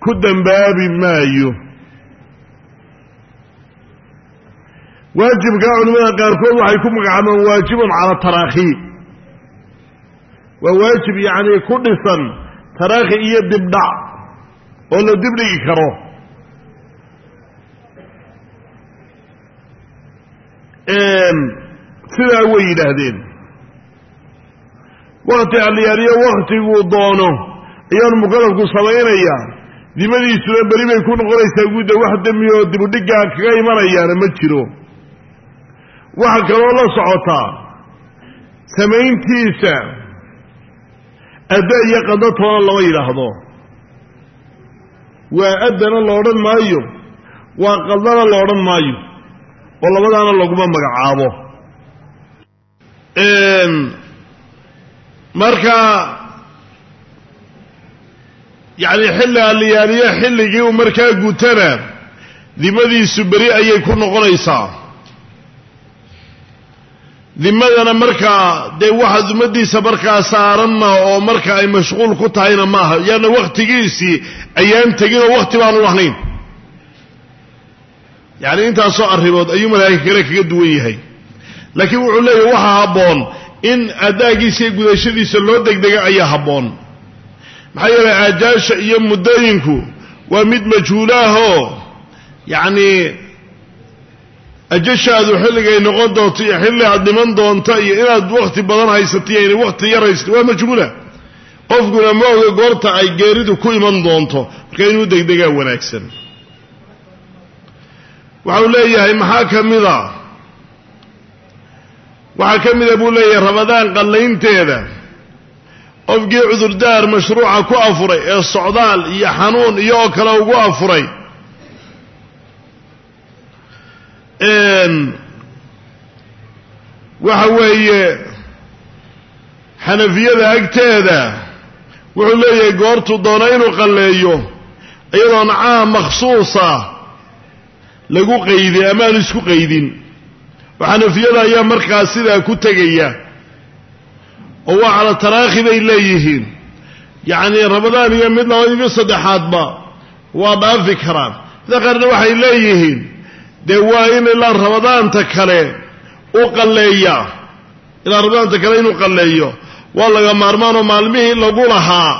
ku dembaabi maayo. Waajibkaa culimada qaarkood waxay ku magacaabaan waajibun cala taraakhi. Waa waajib yacni ku dhisan taraakhi iyo dibdhac oo la dibdhigi karo. Sidaa way yidhaahdeen wakti alliyaaliyo waktiguu doono. Ayaanu mukalafku samaynayaa. Dimadiisuna beri bay ku noqonaysaa guudda wax dembi oo dibudhiggaa kaga imanayaana ma jiro. Waxaa kaloo la socotaa samayntiisa adda iyo qado toona lama yidhaahdo. Waa addana la odhan maayo waa qadana la odhan maayo oo labadaana laguma magacaabo marka yacni xilli alliyaaliyo xilligii uu markaa gutana dimadiisu beri ayay ku noqonaysaa. Dimadana markaa dee waxa dumadiisa markaa saaranna oo marka ay mashquul ku tahayna maaha yaana wakhtigiisii ayaan tegin oo wakhti baanu lahayn. Yacni intaasoo arrimood ayuu malaa'ika kale kaga duwan yahay. Laakiin wuxuu leeyahy waxaa habboon in addaagiisa iyo gudashadiisa loo degdega ayaa habboon. Maxaa yeelay aajaasha iyo muddooyinku waa mid majhuulaahoo yacni ajashaadu xilligay noqon doonto iyo xilli aad dhiman doonta iyo inaad wakhti badan haysato iyo wakhti yar haysato waa majhuula. Qofkuna ma oga goorta ay geeridu ku iman doonto marka inuu degdegaa wanaagsan. Waxau leeyahay maxaa ka mida waxaa ka mida buu leeyahay ramadaan qallaynteeda qofkii cudurdaar mashruuca ku afuray ee socdaal iyo xanuun iyo oo kale ugu afuray waxa weeye xanafiyada agteeda wuxuu leeyahay goortuu doono inuu qalleeyo iyadoon caam makhsuusa lagu qaydin ama aan isku qaydin xanafiyada ayaa markaas sidaa ku tegaya oo waa cala taraakhi bay leeyihiin. Yacnii ramadaan iyo mid labaad iyo saddexaadba waa dhaafi karaan. Mida qaarna waxay leeyihiin dee waa in ilaa ramadaanta kale u qalleeya. Ilaa ramadaanta kale inuu qalleeyo. Waa laga maarmaanoo maalmihii lagu lahaa.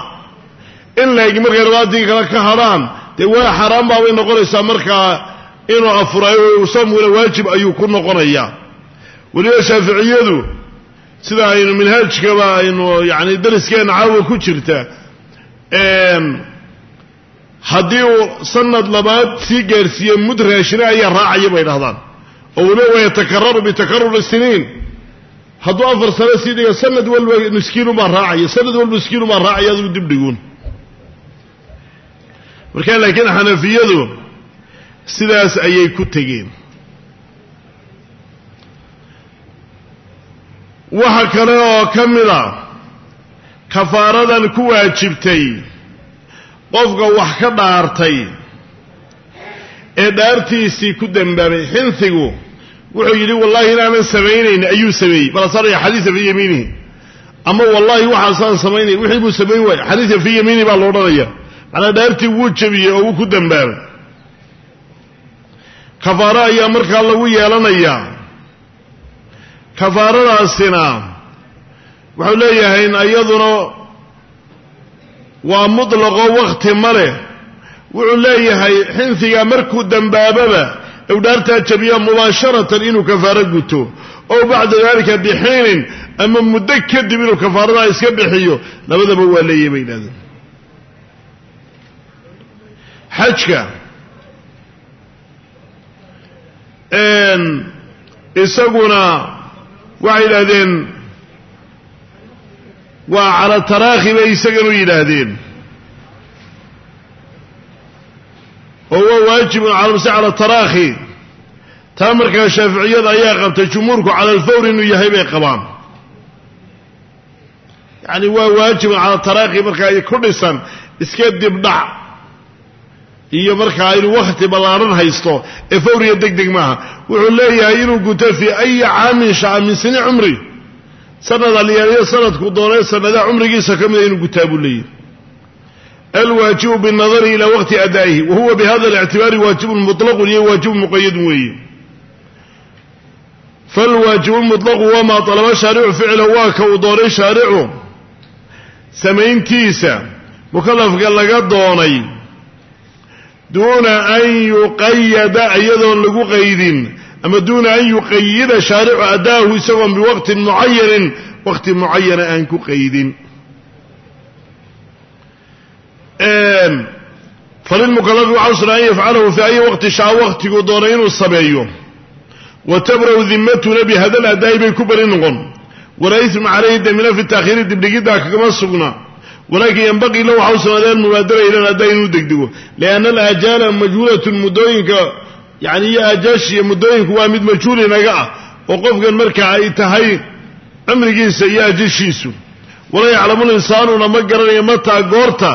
In laeg markay ramadaantii kale ka hadhaan dee waa xaaraan baabay noqonaysaa markaa inuu afurayo samguna waajib ayuu ku noqonayaa weliba shaaficiyadu sida aynu minhaajkaba aynu yani dariskeenna caawa ku jirta haddii uu sanad labaad sii gaarsiiye mud raashine ayaa raacaya bay dhahdaan oo weliba wayatakararu bitakaruri siniin. Hadduu afar sano sii dhiga sanad walba miskiinubaa raacaya sanad walba miskiinubaa raacaya adigu dibdhiguun marka laakiin xanafiyadu sidaas ayay ku tegeen. Waxa kale oo ka mid a kafaaradan ku waajibtay qofka wax ka dhaartay ee dhaartiisii ku dembaabay xinhigu wuxuu yidhi wallahi inaanan samaynayn ayuu sameeyey. Balasaraya xadiisa fii yamiinihi. Ama wallahi waxaasaan samaynay wixii buu samayn waaya xadiisa fii yamiinihi baa la odhanaya macnaa dhaartii wuu jebiyey oo wuu ku dembaabay kafaaro ayaa markaa lagu yeelanayaa kafaaradaasina wuxuu leeyahay iyaduna waa mutlaqo wakti ma leh. Wuxuu leeyahay xinfiga markuu dembaababa u dhaartaa jabiya mubaasharatan inuu kafaaro guto oo bacda dalika bixiinin ama muddo kadib inuu kafaaradaa iska bixiyo labadaba waa leeyahy bay yidhahdeen xajka isaguna waxay yidhaahdeen waa cala taraakhi bay isaganu yidhaahdeen. Oo waa waajibun calamse cala taraakhi. Taa markaa shaaficiyada ayaa qabtay jumhuurku cala alfawr inuu yahay bay qabaan. Yacni waa waajibun cala taraakhi markaa ku dhisan iska dibdhac iyo markaa inuu wakhti ballaaran haysto ee fawriya deg deg maaha wuxuu leeyahay inuu guto fii ayi caamin shaca min sini cumri sanad alyaaliyo sanadku doonee sanadaha cumrigiisa ka mida inuu gutaa buu leeyahy alwaajibu binnadari ilaa waqti adaa'ihi wa bihada alictibaari waajibun mutlaqun iyo waajibun muqayadun weeye. Falwaajibu lmutlaqu wamaa dalaba shaaricu ficlahu waa ka uu doonay shaaricu samayntiisa mukalafka laga doonay duuna an yuqayada iyadoon lagu qaydin. Ama duuna an yuqayida shaaricu adaahu isagoon biwaqtin mucayanin waqti mucayana aan ku qaydin. Falilmukalafi waxaa sugan an yafcalahu fi ayi waqti shaa waqtiguu doonay inuu sameeyo. Wa tabra'u dimatuna bihada ladaa'i bay ku bari noqon. Walaa isma calayhi damina fi taakhiiri dibdhigiddaa kagama sugna walaakin yanbaqii la waxaa u sugnaaday almubaadara ila ladaa inuu degdego. Lianna alaajaala majhuulatun muddooyinka yani iyo aajaashiiyo muddooyinku waa mid majhuul inaga ah oo qofkan markaa ay tahay cumrigiisa iyo ajashiisu walaa yaclamu linsaanuna ma garanayo mataa goorta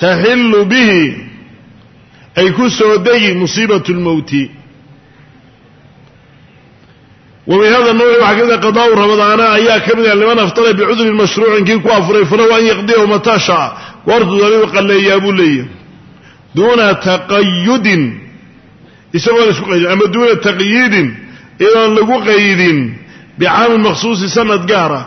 taxillu bihi ay ku soo degi musiibatu lmowti wa min hada nawci waxaa ka mid a qadaa'u ramadaana ayaa ka mid ah liman aftara bicudrin mashruucin kii ku afuray falahu an yaqdiyahu mataa shaa goortuu doona inuu qalleeyaa buu leeyahy duuna taqayudin isagoon isku qaydin ama duuna taqyiidin. Iyadoon lagu qaydin. Bicaamin makhsuusi sanad gaara.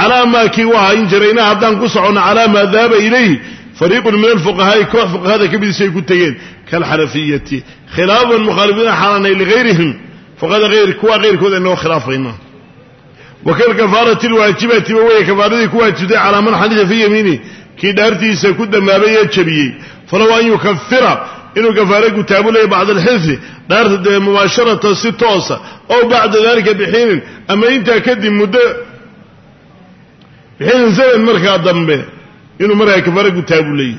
Calaa maa kii u ahaa in jarayna haddaan ku soconno calaa maa dahaba ilayh fariiqun min alfuqahaa'i koox fuqahada ka midisay ku tegeen. Kaalxanafiyati khilaafan mukhaalifiina xaalaanay ligayrihim ayr kuwa qayrkooda inoo khilaafayna wa kalkafaarati lwaajibatiba weeye kafaaradii ku waajibtay calaa man xanifa fii yamiini kii dhaartiisa ku dambaabay ee jabiyey falow an yukafira inuu kafaare gutaabulaya bacda alxinfi dhaarta dee mubaasharatan si toosa ow bacda dalika bixiinin ama intaa kadib muddo bixiinin sanad markaa dambe inuu markaa kafaare gutaabuleeyay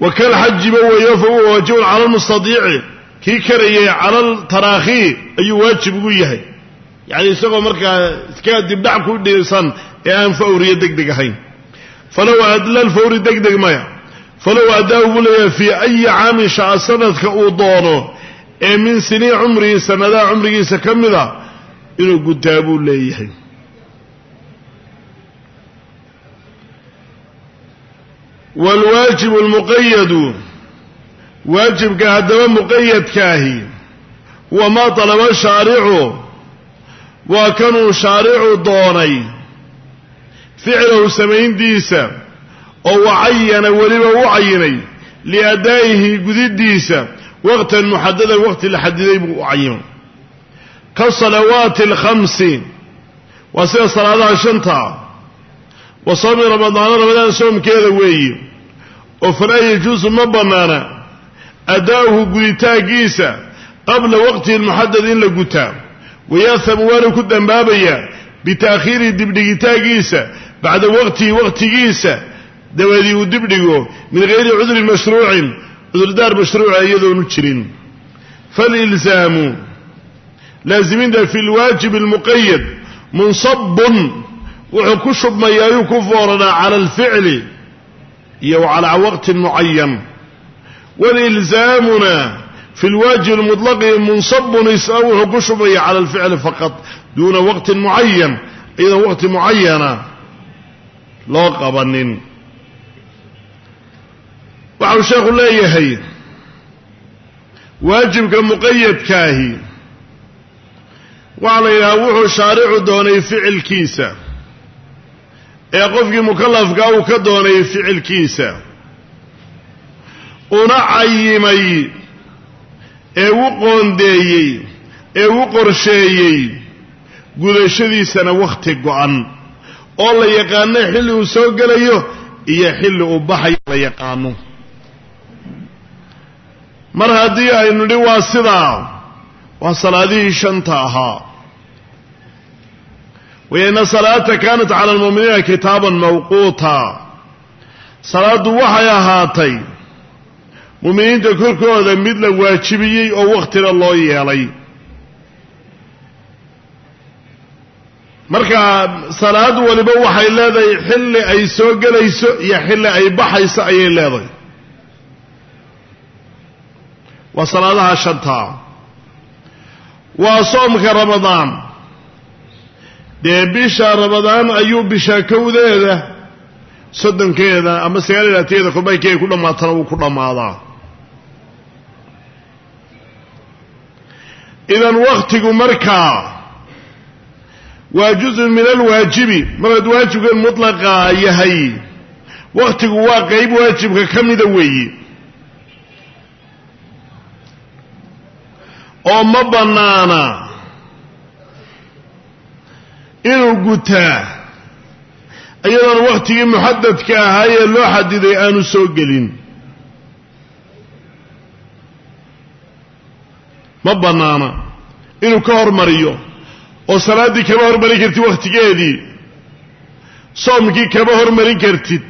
wa kalxajiba weeyo fa huwa waajibun cala lmustadiici kii karayay cala ltaraakhi ayuu waajib ugu yahay. Yacni isagoo markaa iska dibdhac ku dhiirsan ee aan fawriyo deg deg ahayn. Falow adla lfawri deg deg maya. Falow addaahu buu leeyahay fii ayi caamin shaca sanadka uu doono ee min siniin cumrihi sanadaha cumrigiisa ka mida inuu gutaa leeyahay. Waalwaajibu almuqayadu waajibka haddaba muqayadkaahi huwa maa dalaba shaaricu waa kanuu shaaricu doonay. Ficlahu samayntiisa oo wacayana weliba u cayinay liadaa'ihi gudidiisa waqtan muxadadan waqti la xadiday buu u cayimay ka salawaati alkhamsi waa sida salaadaha shanta wa soomi ramadaana ramadaan soomkeeda weeye oo falaa yajuusu ma bannaana adaa'uhu guditaankiisa qabla waqtihi lmuxadad in la gutaa wayaahamu waanu ku dambaabayaa bita'khiiri dibdhigitaankiisa bacda waqtihi waqtigiisa dawadii uu dibdhigo min gayri cudrin mashruucin cudurdaar mashruuca iyadoonu jirin falilzaamu laasiminta fi lwaajib almuqayad munsabun wuxuu ku shubmayaa ayuu ku fooranaa cala alficli iyo calaa waqtin mucayan walilzaamuna fi lwaajib lmutlaqi munsabun isna wuxuu ku shubmaya cala alficli faqad duuna waqtin mucayan iyadoon waqti mucayana loo qabanin. Waxau sheekhu leeyahay waajibka muqayadkaahi waxaa la yidhaha wuxuu shaaricu doonay ficilkiisa ee qofkii mukalafkaa uu ka doonay ficilkiisa una cayimay ee u qoondeeyey ee u qorsheeyey gudashadiisana wakhti go-an oo la yaqaano xilli uu soo gelayo iyo xilli uu baxayo la yaqaano. Mar haddii aynu nidhi waa sidaa waa salaadihii shanta ahaa. Waina salaata kaanat cala almu'miniina kitaaban mawquuta. Salaaddu waxay ahaatay mu'miniinta korkooda mid la waajibiyey oo wakhtina loo yeelay. Marka salaad waliba waxay leedahay xilli ay soo gelayso iyo xilli ay baxayso ayay leedahay. Waa salaadaha shantaa waa soomka ramadaan. Dee bisha ramadaan ayuu bisha kowdeeda soddonkeeda ama sagaal iyo labaatankeeda korbaykii ay ku dhammaatana wuu ku dhammaadaa idan waktigu markaa waa juzun min alwaajibi markaad waajibkan mutlaqa yahay. Waktigu waa qeyb waajibka ka mida weeye oo ma bannaana inuu gutaa iyadoon wakhtigii muxadadka ahaa ee loo xadiday aanu soo gelin ma bannaana inuu ka hormariyo. Oo salaaddii kama hormarin kartid wakhtigeedii soomkii kama hormarin kartid.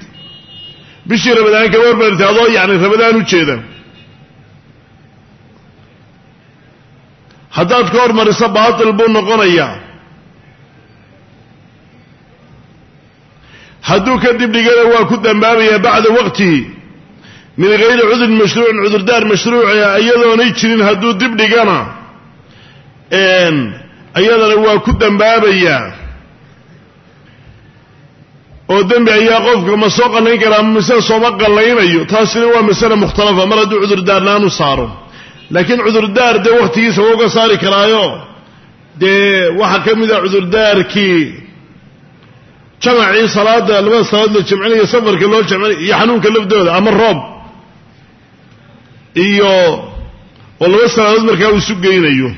Bishii rabadaan kama hormarin adoo yacni rabadaan u jeeda. Haddaad ka hormariso baatil buu noqonayaa hadduu ka dibdhigana waa ku dambaabayaa bacda waqtihi min gayri cudrin mashruucin cudurdaar mashruucia iyadoonay jirin hadduu dibdhigana iyadana waa ku dambaabayaa oo dembi ayaa qofka ma soo qallayn karaa mise sooma qallaynayo? Taasina waa masale mukhtalafa mar hadduu cudurdaarlaan u saaro. Laakiin cudurdaar dee wakhtigiisa waa uga saari karaayo. Dee waxaa ka mid a cudurdaarkii jamacii salaada labada salaadood la jamcinayo safarka loo jamcinayo iyo xanuunka lafdooda ama roob iyo oo laba salaadood markaa uu isu geynayo.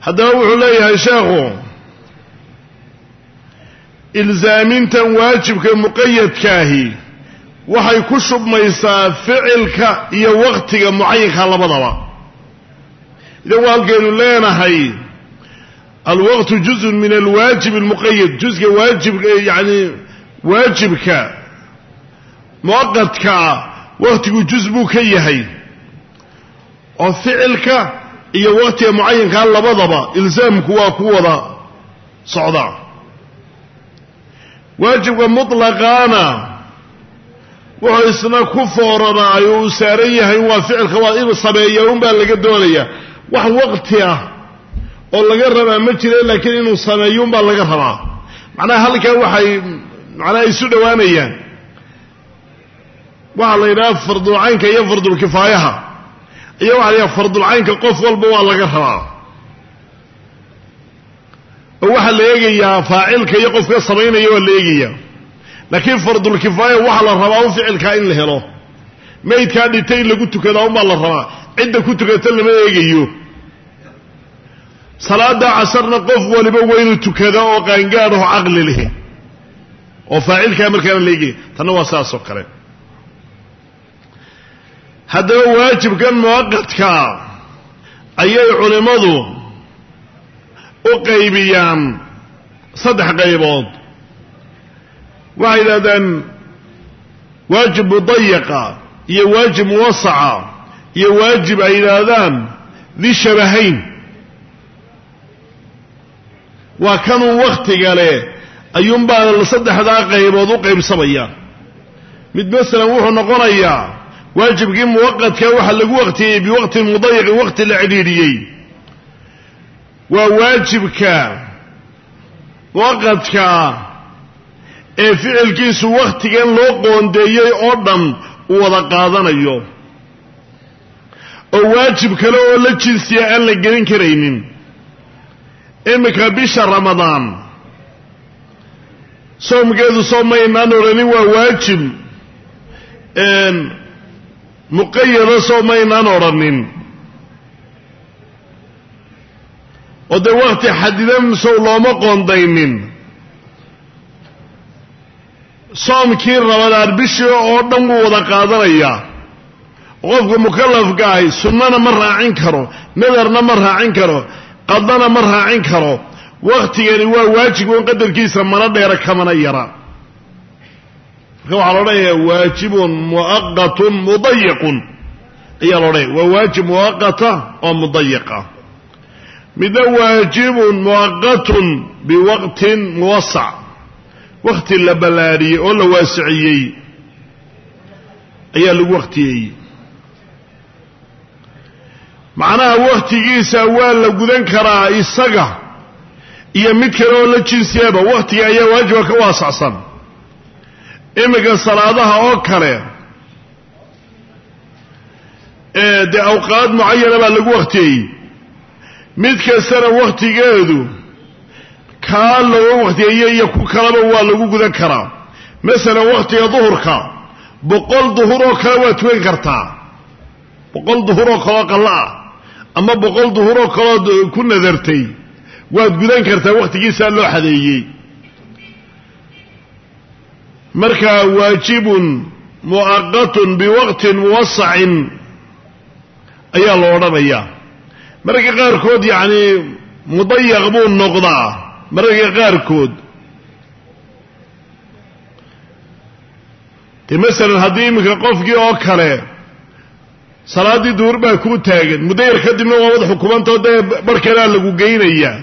Haddaba wuxuu leeyahay sheekhu ilzaamintan waajibka muqayadkaahi waxay ku shubmaysaa ficilka iyo waktiga mucayinka labadaba. Idan halkaynu leenahay alwaqtu juzun min alwaajib almuqayad juzka waajibka yani waajibka muwaqadkaa waktigu juz buu ka yahay. Oo ficilka iyo waktiga mucayinkaa labadaba ilzaamku waa ku wada socdaa. Waajibka mutlaqaana wuxuu isna ku fooranaayo uu saaran yahay waa ficilka waa inuu sameeya unbaa laga doonaya. Wax waqti ah oo laga rabaa ma jira laakiin inuu sameeyo unbaa laga rabaa. Macnaha halkan waxay macnaha isu dhowaanayaan waxaa la yidhaha fardulcaynka iyo fardulkifaayaha iyo waxa la yidhaha fardulcaynka qof walba waa laga rabaa. Oo waxaa la eegayaa faacilka iyo qofka samaynaya waa la eegayaa laakiin fardulkifaaya waxaa la rabaa un ficilkaa in la helo. Maydkaa dhintay in lagu tukadaa unbaa la rabaa. Cidda ku tukata lama eegayo. Salaada casarna qof waliba waynu tukada oo qaangaad oo caqli leh. Oo faacilkaa markaana la eegaya. Tanna waa saas oo kale haddaba waajibkan muwaqadkaa ayay culimmadu u qaybiyaan saddex qaybood. Waxay yidhahdaan waajib mudayaqa iyo waajib muwasaca iyo waajib ay yidhaahdaan di shabahayn waa kanuu wakhtiga leh ayuunbaa saddexdaa qaybood u qaybsamaya mid masalan wuxuu noqonayaa waajibkii muwaqadka waxa lagu waqtiyey biwaqtin mudayaqin waqti la cidhiidhiyey waa waajibka muwaqadkaa ee ficilkiisu wakhtigan loo qoondeeyey oo dhan uu wada qaadanayo. Oo waajib kale oo la jinsiya aan la gelin karaynin. Iminka bisha ramadaan. Soomkeedu soo maynaan odhanin waa waajib muqayada soo maynaan odhanin oo dee wakti xadidan sow looma qoondaynin. Soomkii ramadaan bishii oo dhan wuu wada qaadanayaa qofka mukallafka ahi sunnana ma raacin karo nadarna ma raacin karo qadana ma raacin karo. Wakhtigani waa waajibun qadarkiisa mana dheera kamana yara marka waxaa lo odhanayaa waajibun muaqatun mudayiqun ayaa lo odhanaya waa waajib muaqata oo mudayiqa midna waajibun muaqatun biwaqtin muwasac wakti la ballaadhiyey oo la waasiciyey ayaa lagu waktiyey macnaha wakhtigiisa waa la gudan karaa isaga iyo mid kale oo la jinsiyaba wakhtiga ayaa waajiba ka waasacsan iminka salaadaha oo kale dee awqaad mucayana baa lagu waktiyey mid kastana wakhtigeedu kaa looga wakhtiyeeyo iyo ku kaleba waa lagu gudan karaa. Masalan wakhtiga duhurka boqol duhur oo kale waad tukan kartaa. Boqol duhur oo kaleo qallo ah ama boqol duhur oo kaleo ku nadartay. Waad gudan kartaa wakhtigiisaa loo xadeeyey marka waajibun mu'aqatun biwaqtin muwasacin ayaa la odhanayaa mararka qaarkood yacni mudayaq buu noqdaa. Mararka qaarkood. Dee masalan haddii iminka qofkii oo kale salaaddii duhur baa kuu taagan muddo kadibna waa wad xukumantao dee barhkanaa lagu geynayaa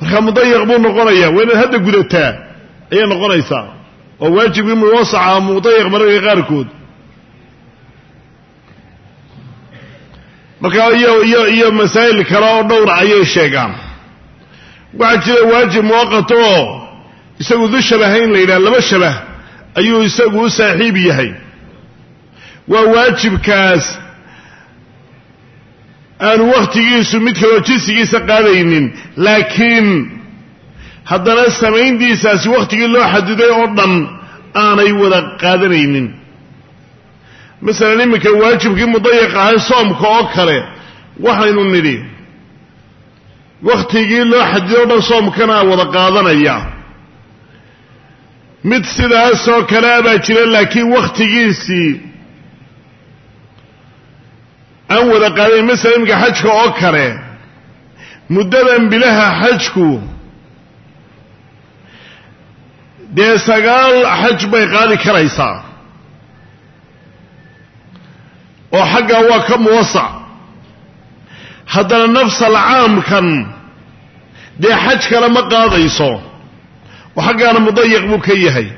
marka mudayaq buu noqonayaa waa inaad hadda gudataa ayay noqonaysaa. Oo waajibkii muwasaca mudayaq mararka qaarkood. Marka iyo iyo iyo masaa'il kale oo dhowra ayay sheegaan. Waxaa jira waajib muwaqat oo isagu du shabahayn la yidhaha laba shabah ayuu isagu u saaxiib yahay. Waa waajibkaas aanu wakhtigiisu mid kaloo jinsigiisa qaadaynin laakiin haddana samayntiisaasi wakhtigii loo xadiday oo dhan aanay wada qaadanaynin. Masalan iminka waajibkii mudayiq ahay soomka oo kale waxaynu nidhi wakhtigii loo xadiday o dhan soomkanaa wada qaadanaya. Mid sidaasoo kale a baa jira laakiin wakhtigiisii aan wada qaadayn masala iminka xajka oo kale muddadan bilaha xajku dee sagaal xaj bay qaadi karaysaa. Oo xaggaa waa ka muwasac haddana nafsal caamkan dee xaj kale ma qaadayso oo xaggaana mudayiq buu ka yahay.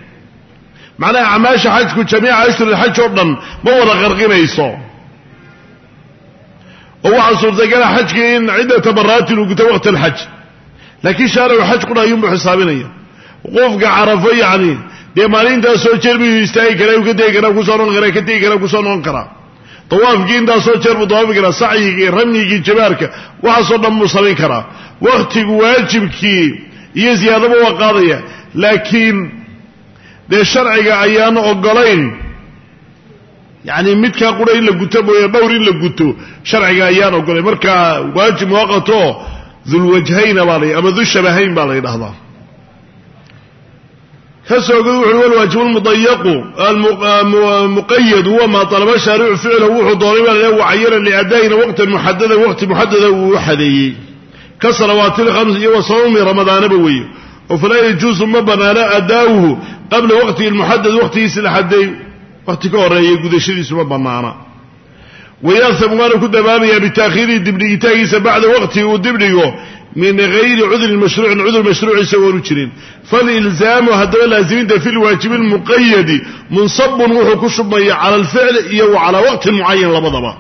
Macnaha acmaasha xajku jamiica ashhurulxaj oo dhan ma wada qarqinayso oo waxaa suurtagala xajkii in ciddata maraatin uu guto waqti alxaj. Laakiin shaaricu xaj qudha ayuunbuu xisaabinaya. Wuquufka carafo yacni dee maalintaasoo jeer buu istaagi karaa uu ka tegi karaa ku soo noqon karaa ka tegi karaa ku soo noqon karaa. Dawaafkii intaasoo jeer buu dawaafi karaa sacyigii ramyigii jabaarka waxaasoo dhan buu samayn karaa. Wakhtigu waajibkii iyo ziyaadaba waa qaadaya. Laakiin dee sharciga ayaan ogolayn yacni midkaa qura in la guto mooye dhowr in la guto sharciga ayaan ogolayn marka waajib muwaqato dulwajhayna baa la ama dushabahayn baa la yidhahdaa kasoogad wuxu uhi walwaajibu lmudayaqu muqayad huwa maa talaba shaaricu ficlahu wuxuu doonay baa la wacayana liadaa'ina waqtan muxadada waqti muxadada uu xadeeyey. Ka salawaati lkhams iyo wa sawmi ramadaanaba weeye oo falaa yajuusu ma banaano adaa'uhu qabla waqtihi lmuxadad waqtigiisi la xadeey waqti ka horeeyay gudashadiisu ma banaana. Wayaasamu waana ku dabaamayaa bita'khiirihi dibdhigitaagiisa bacda waqtihi uu dibdhigo min gayri cudrin mashruucin cudur mashruuc isagoonu jirin. Falilzaamu haddaba laasiminta fi lwaajibi lmuqayadi munsabun wuxuu ku shubmaya cala alficli iyo calaa waqtin mucayan labadaba.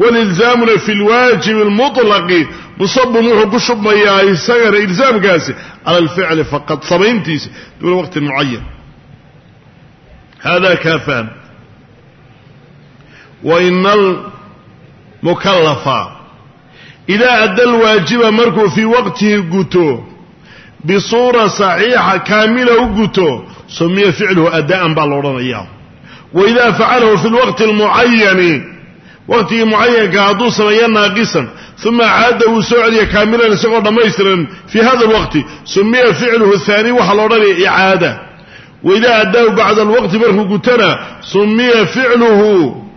Walilzaamuna fi lwaajibi lmuطlaqi munsabun wuxuu ku shubmayaa isagana ilzaamkaasi cala alficli faqad samayntiisa duuna waqtin mucayan hada kaafan waina almukalafa idaa adda alwaajiba markuu fii waqtihi guto bisuura saxiixa kaamila u guto sumiya ficluhu ada'an baa la odhanayaa. Wa idaa facalahu fi lwaqti almucayani waqtigii mucayanka hadduu sameeya naaqisan uma caada uu soo celiya kaamilan isagoo dhammaystiran fii hada alwaqti sumiya ficluhu haani waxaa la odhanaya icaada. Wa idaa addaahu bacda alwaqti markuu gutona sumiya ficluhu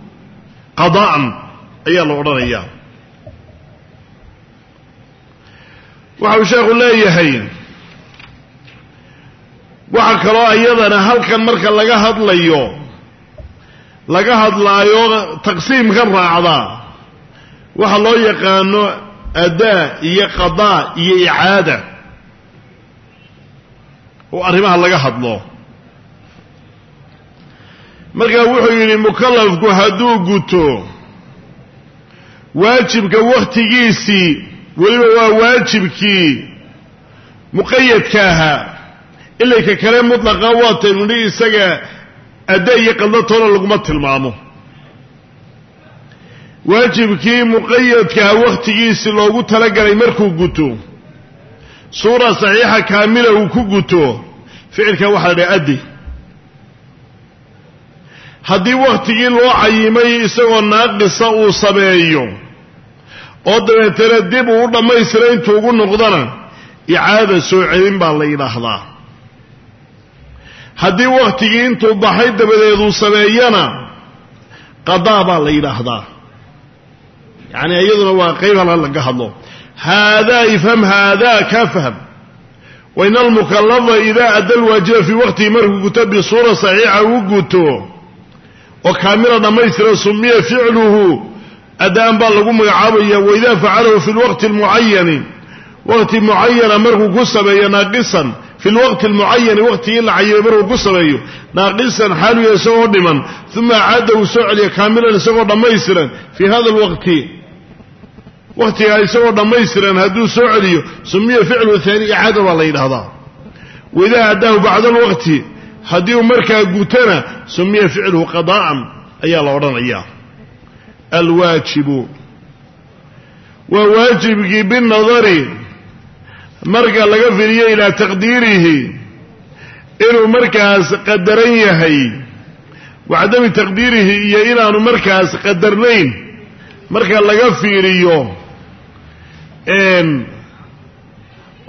qada'an ayaa la odhanayaa waxa uu sheekhu leeyahay waxa kaloo iyadana halkan marka laga hadlayo laga hadlaayo taqsiimka raacda waxa loo yaqaano adaa iyo qadaa iyo icaada. Oo arrimaha laga hadlo markaa wuxuu yidhi mukalafku hadduu guto waajibka wakhtigiisii weliba waa waajibkii muqayadka ahaa ilayka kale mutlaqa waataynu nihi isaga adda iyo qaldatoona laguma tilmaamo. Waajibkii muqayadkaha wakhtigiisi loogu talagalay markuu guto suura saxiixa kaamila uu ku guto ficilka waxaa la dhaha addi haddii wakhtigii loo cayimay isagoo naaqisa uu sameeyo oo dabeetana dib uu u dhammaystira intuu ugu noqdana icaada soo celin baa la yidhaahdaa. Haddii wakhtigii intuu baxay dabadeed uu sameeyana qadaa baa la yidhaahdaa. Yacni iyaduna waa qayb halka laga hadlo. Haadaa ifham haadaa kaa fahm wain almukalafa idaa adda lwaajiba fii waqtihi markuu guto bisuura saxiixa uu guto oo kaamila dhammaystira sumiya ficluhu adaan baa lagu magacaabaya waidaa facalahu fi lwaqti almucayani waqti mucayana markuu ku sameeyo naaqisan fi lwaqti almucayani waqtigii la cayimay markuu ku sameeyo naaqisan xaaluya isagoo dhiman uma acaada uu soo celiya kaamilan isagoo dhammaystiran fii hada alwaqti. Waqtigaa isagoo dhammaystiran hadduu soo celiyo sumiya ficlu haani icaada baa la yidhahdaa waidaa addaahu bacda alwaqti haddii uu markaa gutana sumiya ficluhu qadaa'an ayaa la odhanayaa alwaajibu. Waa waajibkii binadari marka laga firiyo ilaa taqdiirihi inuu markaas qadaran yahay. Wacdami taqdiirihi iyo inaanu markaas qadarnayn. Marka laga fiiriyo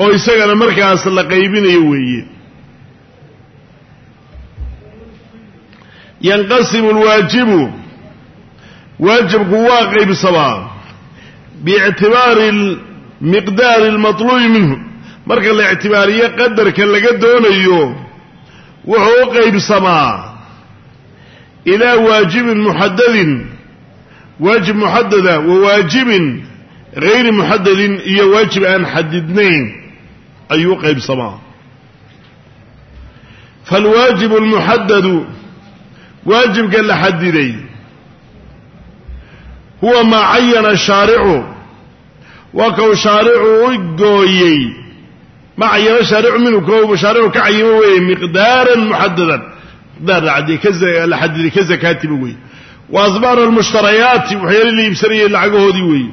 oo isagana markaas la qaybinayo weeye yanqasimu alwaajibu. Waajibku waa qaybsamaa biictibaari miqdaari almatluubi minhu. Marka la ictibaariyo qadarka laga doonayo wuxuu u qaybsamaa ilaa waajibin muxadadin waajib muxadada wa waajibin gayri muxadadin iyo waajib aan xadidnayn ayuu qaybsamaa falwaajibu almuxadadu waajibka la xadiday huwa maa cayana shaaricu. Waa kau shaaricu u gooyey. Maa cayana shaaricu minhu ko shaaricu ka cayimo weeye miqdaaran muxadadan miqdaar la xadiday ka zakaatiba weeye. Wa asbaar almushtarayaati waxyaali la iibsanayay lacagahoodii weeye.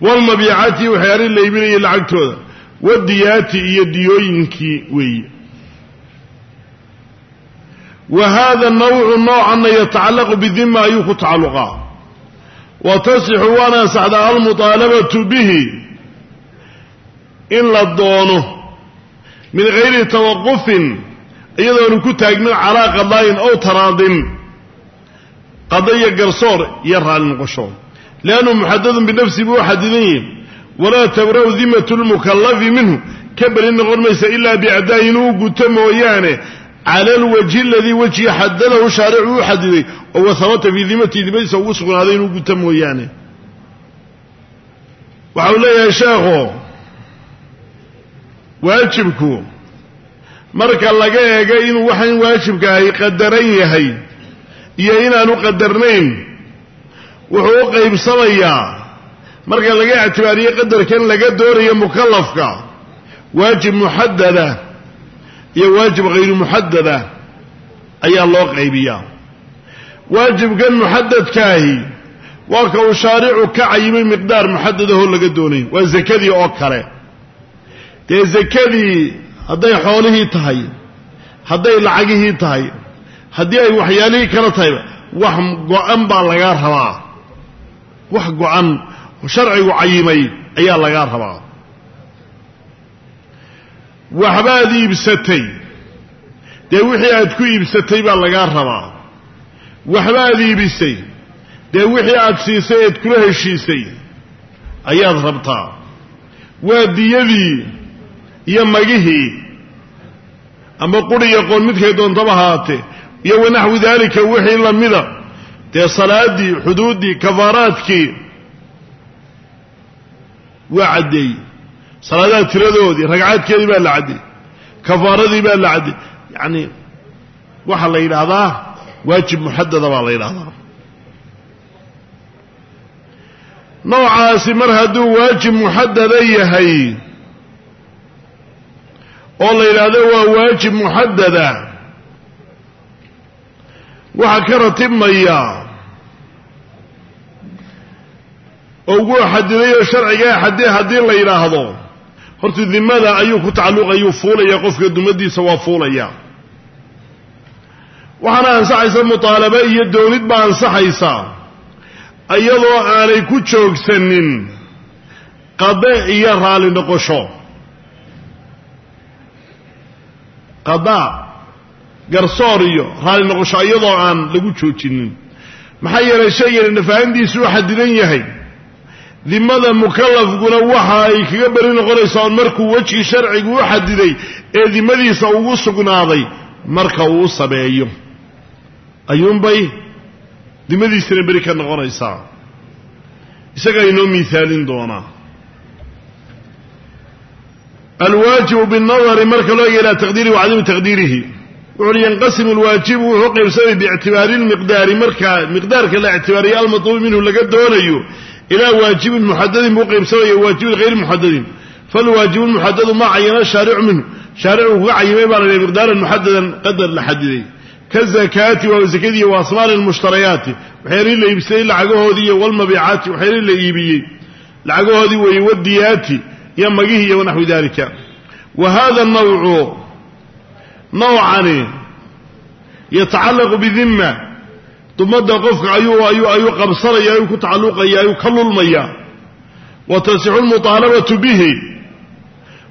Waalmabiicaati waxyaali la iibinayay lacagtooda. Wadiyaati iyo diyooyinkii weeye wa hada nawcu noocanna yatacallaqu bidima ayuu ku tacalluqaa. Wa tasixu waana ansaxdaa almuطaalabatu bihi. In la doono min gayri tawaqufin iyadoonu ku taagnin calaa qadaayin ow taraadin. Qada iyo garsoor iyo raalli noqosho. Liannu muxadadun binafsi buu u xadidan yihi walaa tabra'u dimatu lmukallafi minhu. Ka beri noqon maysa ilaa biacdaa inuu guto mooyaane cala alwajhi aladii wejhi xadadahu shaaricu u xadiday oo wahabata fii dimatihi dimadiisa ugu sugnaaday inuu guto mooyaane. Waxa uu leeyahay sheekhu waajibku marka laga eego inuu waxan waajibka ahi qadaran yahay iyo inaanu qadarnayn wuxuu u qaybsamayaa marka laga ictibaariyo qadarkan laga doonayo mukallafka waajib muxadada iyo waajib hayru muxadada ayaa loo qaybiyaa. Waajibkan muxadadkaahi waa ka uu shaaricu ka cayimay miqdaar muxadadahoo laga doonayo waa zakadii oo kale. Dee zakadii hadday xoolihii tahay hadday lacagihii tahay haddii ay waxyaalihii kala tahayba wax go-an baa lagaa rabaa. Wax go-an sharcigu cayimay ayaa lagaa rabaa waxbaad iibsatay. Dee wixii aad ku iibsatay baa lagaa rabaa. Waxbaad iibisay. Dee wixii aad siisay eed kula heshiisay. Ayaad rabtaa. Waa diyadii iyo magihii. Ama quri iyo qoon midkay doontaba haatee iyo wanaxwi daalika wixii lamida dee salaadii xuduuddii kafaaraadkii. Waa caddeey salaadaha tiradoodii ragcaadkeedii baa la caddeey kafaaradii baa la caddeey yacni waxaa la yidhaahdaa waajib muxadada baa la yidhahdaa noocaasi mar hadduu waajib muxadada yahay oo la yidhaahdo waa waajib muxadada waxaa ka ratibmaya oo ugu xadidayo sharciga xadi haddii la yidhaahdo horta dimada ayuu ku tacalluqayuu fuulaya qofka dumadiisa waa fuulaya waxaana ansaxaysa mutaalaba iyo doonid baa ansaxaysa iyadoo aanay ku joogsanin qade iyo raali noqosho. Qadaa garsoor iyo raali noqosho iyadoo aan lagu joojinin. Maxaa yeelay shaygani nafahantiisu u xadidan yahay dimada mukalafkuna waxa ay kaga beri noqonaysaa on markuu wejgi sharcigu u xadiday ee dimadiisa ugu sugnaaday marka uu u sameeyo. Ayuunbay dimadiisana beri ka noqonaysaa. Isagaa inoo miisaalin doonaa. Alwaajibu binnadari marka loo eega ilaa taqdiirihi wa cadami taqdiirihi. Wuxuuhi yanqasimu alwaajibu wuxuu qaybsamay biictibaari lmiqdaari marka miqdaarka la ictibaariyo almatluubi minhu laga doonayo ilaa waajibin muxadadin buu qaybsamaya waajibin hayri muxadadin falwaajibu lmuxadadu maa cayana shaaricu minhu. Shaaricu kuga cayimay baa la miqdaaran muxadadan qadar la xadiday kazakaati waa zakadii wa asmaani lmushtarayaati waxyaelihii la iibsaday lacagahoodii iyo walmabiicaati waxyaelihii la iibiyey. Lacagahoodii weeye wadiyaati iyo magihii iyo wanaxwi dalika wa hada nawcu nawcani yatacallaqu bidima dumadda qofka ayuu qabsanaya ayuu ku tacalluqaya ayuu ka lulmaya wa tasixu lmuطaalabatu bihi.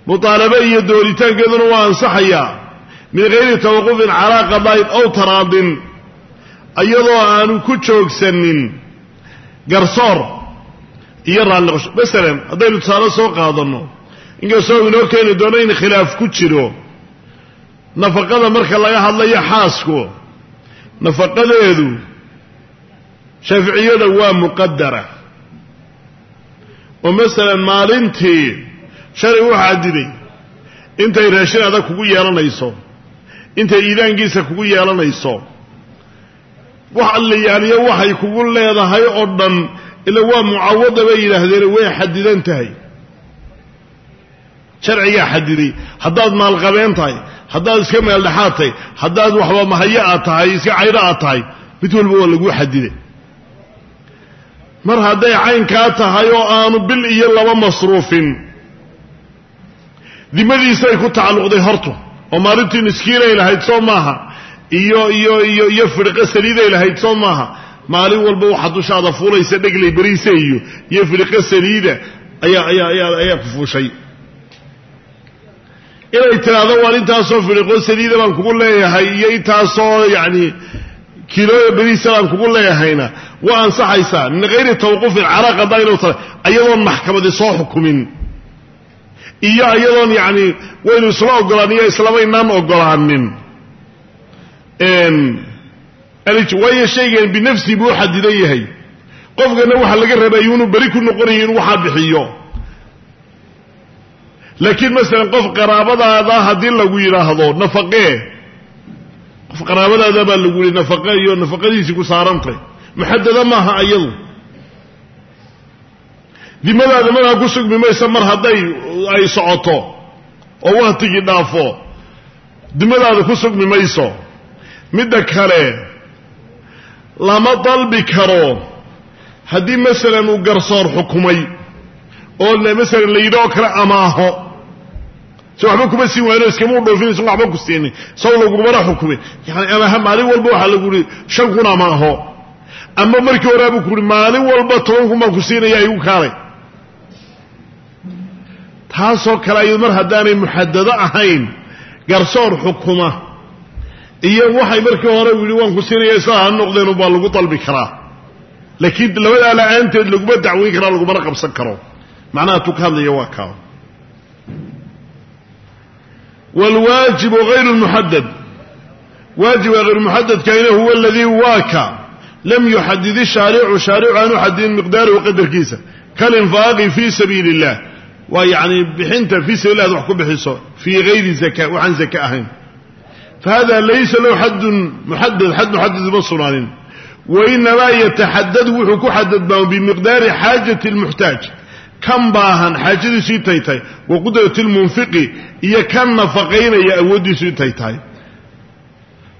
Muطaalaba iyo dooritaankeeduna waa ansaxayaa. Min gayri tawaqufin calaa qadaa'in aw taraadin. Iyadoo aanu ku joogsanin garsoor iyo raalli noqosho masalan haddaynu tusaale soo qaadanno inkastoo inoo keeni doono in khilaaf ku jiro. Nafaqada marka laga hadlayo xaasku nafaqadeedu shaaficiyada waa muqadara oo masalan maalintii shalay u xadiday intay raashin adag kugu yeelanayso intay iidaankiisa kugu yeelanayso wax allayaaliyo waxay kugu leedahay oo dhan ila waa mucawada bay yidhaahdeen way xadidan tahay. Sharcigaa xadiday haddaad maalqabeen tahay haddaad iska meeldhexaad tahay haddaad waxba mahaya aad tahay iska caydho aad tahay mid walba waa laguu xadiday mar hadday caynkaa tahay oo aanu bil iyo laba masruufin dimadiisay ku tacalluqday hortu. Oo maalintii miskiinay lahayd soo maaha iyo iyo iyo iyo fidhiqo saliiday lahayd soo maaha. Maalin walba waxaa dushaada fuulaysa dheglay beriise iyo iyo fidhiqo saliida ayaa ayaa ayaa ayaa ku fuushay. Inay tiraahdo waan intaasoo fidhiqo saliida baan kugu leeyahay iyo intaasoo yacni kilooya baan kugu leeyahayna waa ansaxaysaa min hayri tawaqufin calaa qadaa'in aw tala ayadoon maxkamadi soo xukumin. Iyo iyadoon yacni waynu isla ogolaanin iyo islamaynaan ogolaanin waayo shaygan binafsii buu xadidan yahay. Qofkana waxaa laga rabay inuu beri ku noqonayo inuu waxaa bixiyo. Laakiin masalan qof qaraabadaada haddii lagu yidhaahdo nafaqee qaraabadaada baa lagu yihi nafaqe iyo nafaqadiisii ku saarantay muxadada maaha ayadu. Dimadaada markaa ku sugmi maysa mar hadday ay socoto oo waktigii dhaafo dimadaada ku sugmi mayso. Midda kale lama dalbi karo haddii masalan uu garsoor xukumay oo masalan la yidhi oo kale amaaho si waxba kuma siin waayno iskama u dhoofinayso waxba ku siinin. Saw lagumana xukumin yani amaaha maalin walba waxaa lagu yihi shan kun amaaho ama markii horeabuu ku uhi maalin walba toban kun baan ku siinaya igu kaalay. Taasoo kale ayadu mar haddaanay muxadado ahayn garsoor xukuma. Iyo waxay markii hore u yidhi waan ku siinaya sidaa ha noqdeen baa lagu dalbi karaa. Laakiin labadaa la'aanteed laguma dacweyn karaa lagumana qabsan karo. Macnaha tu ka hadlaya waa kaa wlwaajibu hayru lmuxadad waajiba hayru muxadadkayna huwa aladii waaka lam yuxadid ishaaricu shaaricu aan u xadidin miqdaarahu qadarkiisa kalinfaaqi fii sabiili اllah waa yani bixinta fii sabil lah ad wax ku bixiso fii gayri zaka waxaan zaka ahayn fahada laysa lahu xadun muxadad xad muxadad uma sugnaanin wainamaa yataxadadu wuxuu ku xadadmaa bimiqdaari xaajati اlmuxtaaj kan baahan xaajadiisu intay tahay wa qudrati lmunfiqi iyo kan nafaqaynaya awooddiisu intay tahay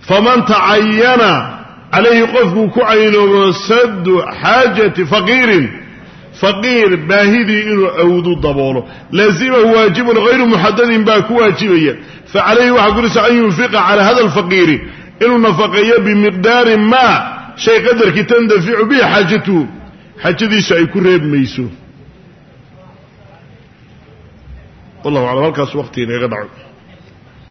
faman tacayana calayhi qofkuu ku caynoobo saddu xaajati faqiirin faqiir baahidii inuu awdu daboolo. Laazimahu waajibun hayru muxadadin baa ku waajibaya. Fa calayhi waxaa kurisa an yunfiqa calaa hada alfaqiiri inuu nafaqeeyo bimiqdaari maa shay qadarkii tandaficu bihi xaajatuhu. Xaajadiisu ay ku reebmayso wallahu aclam halkaas waqti inaga dhaco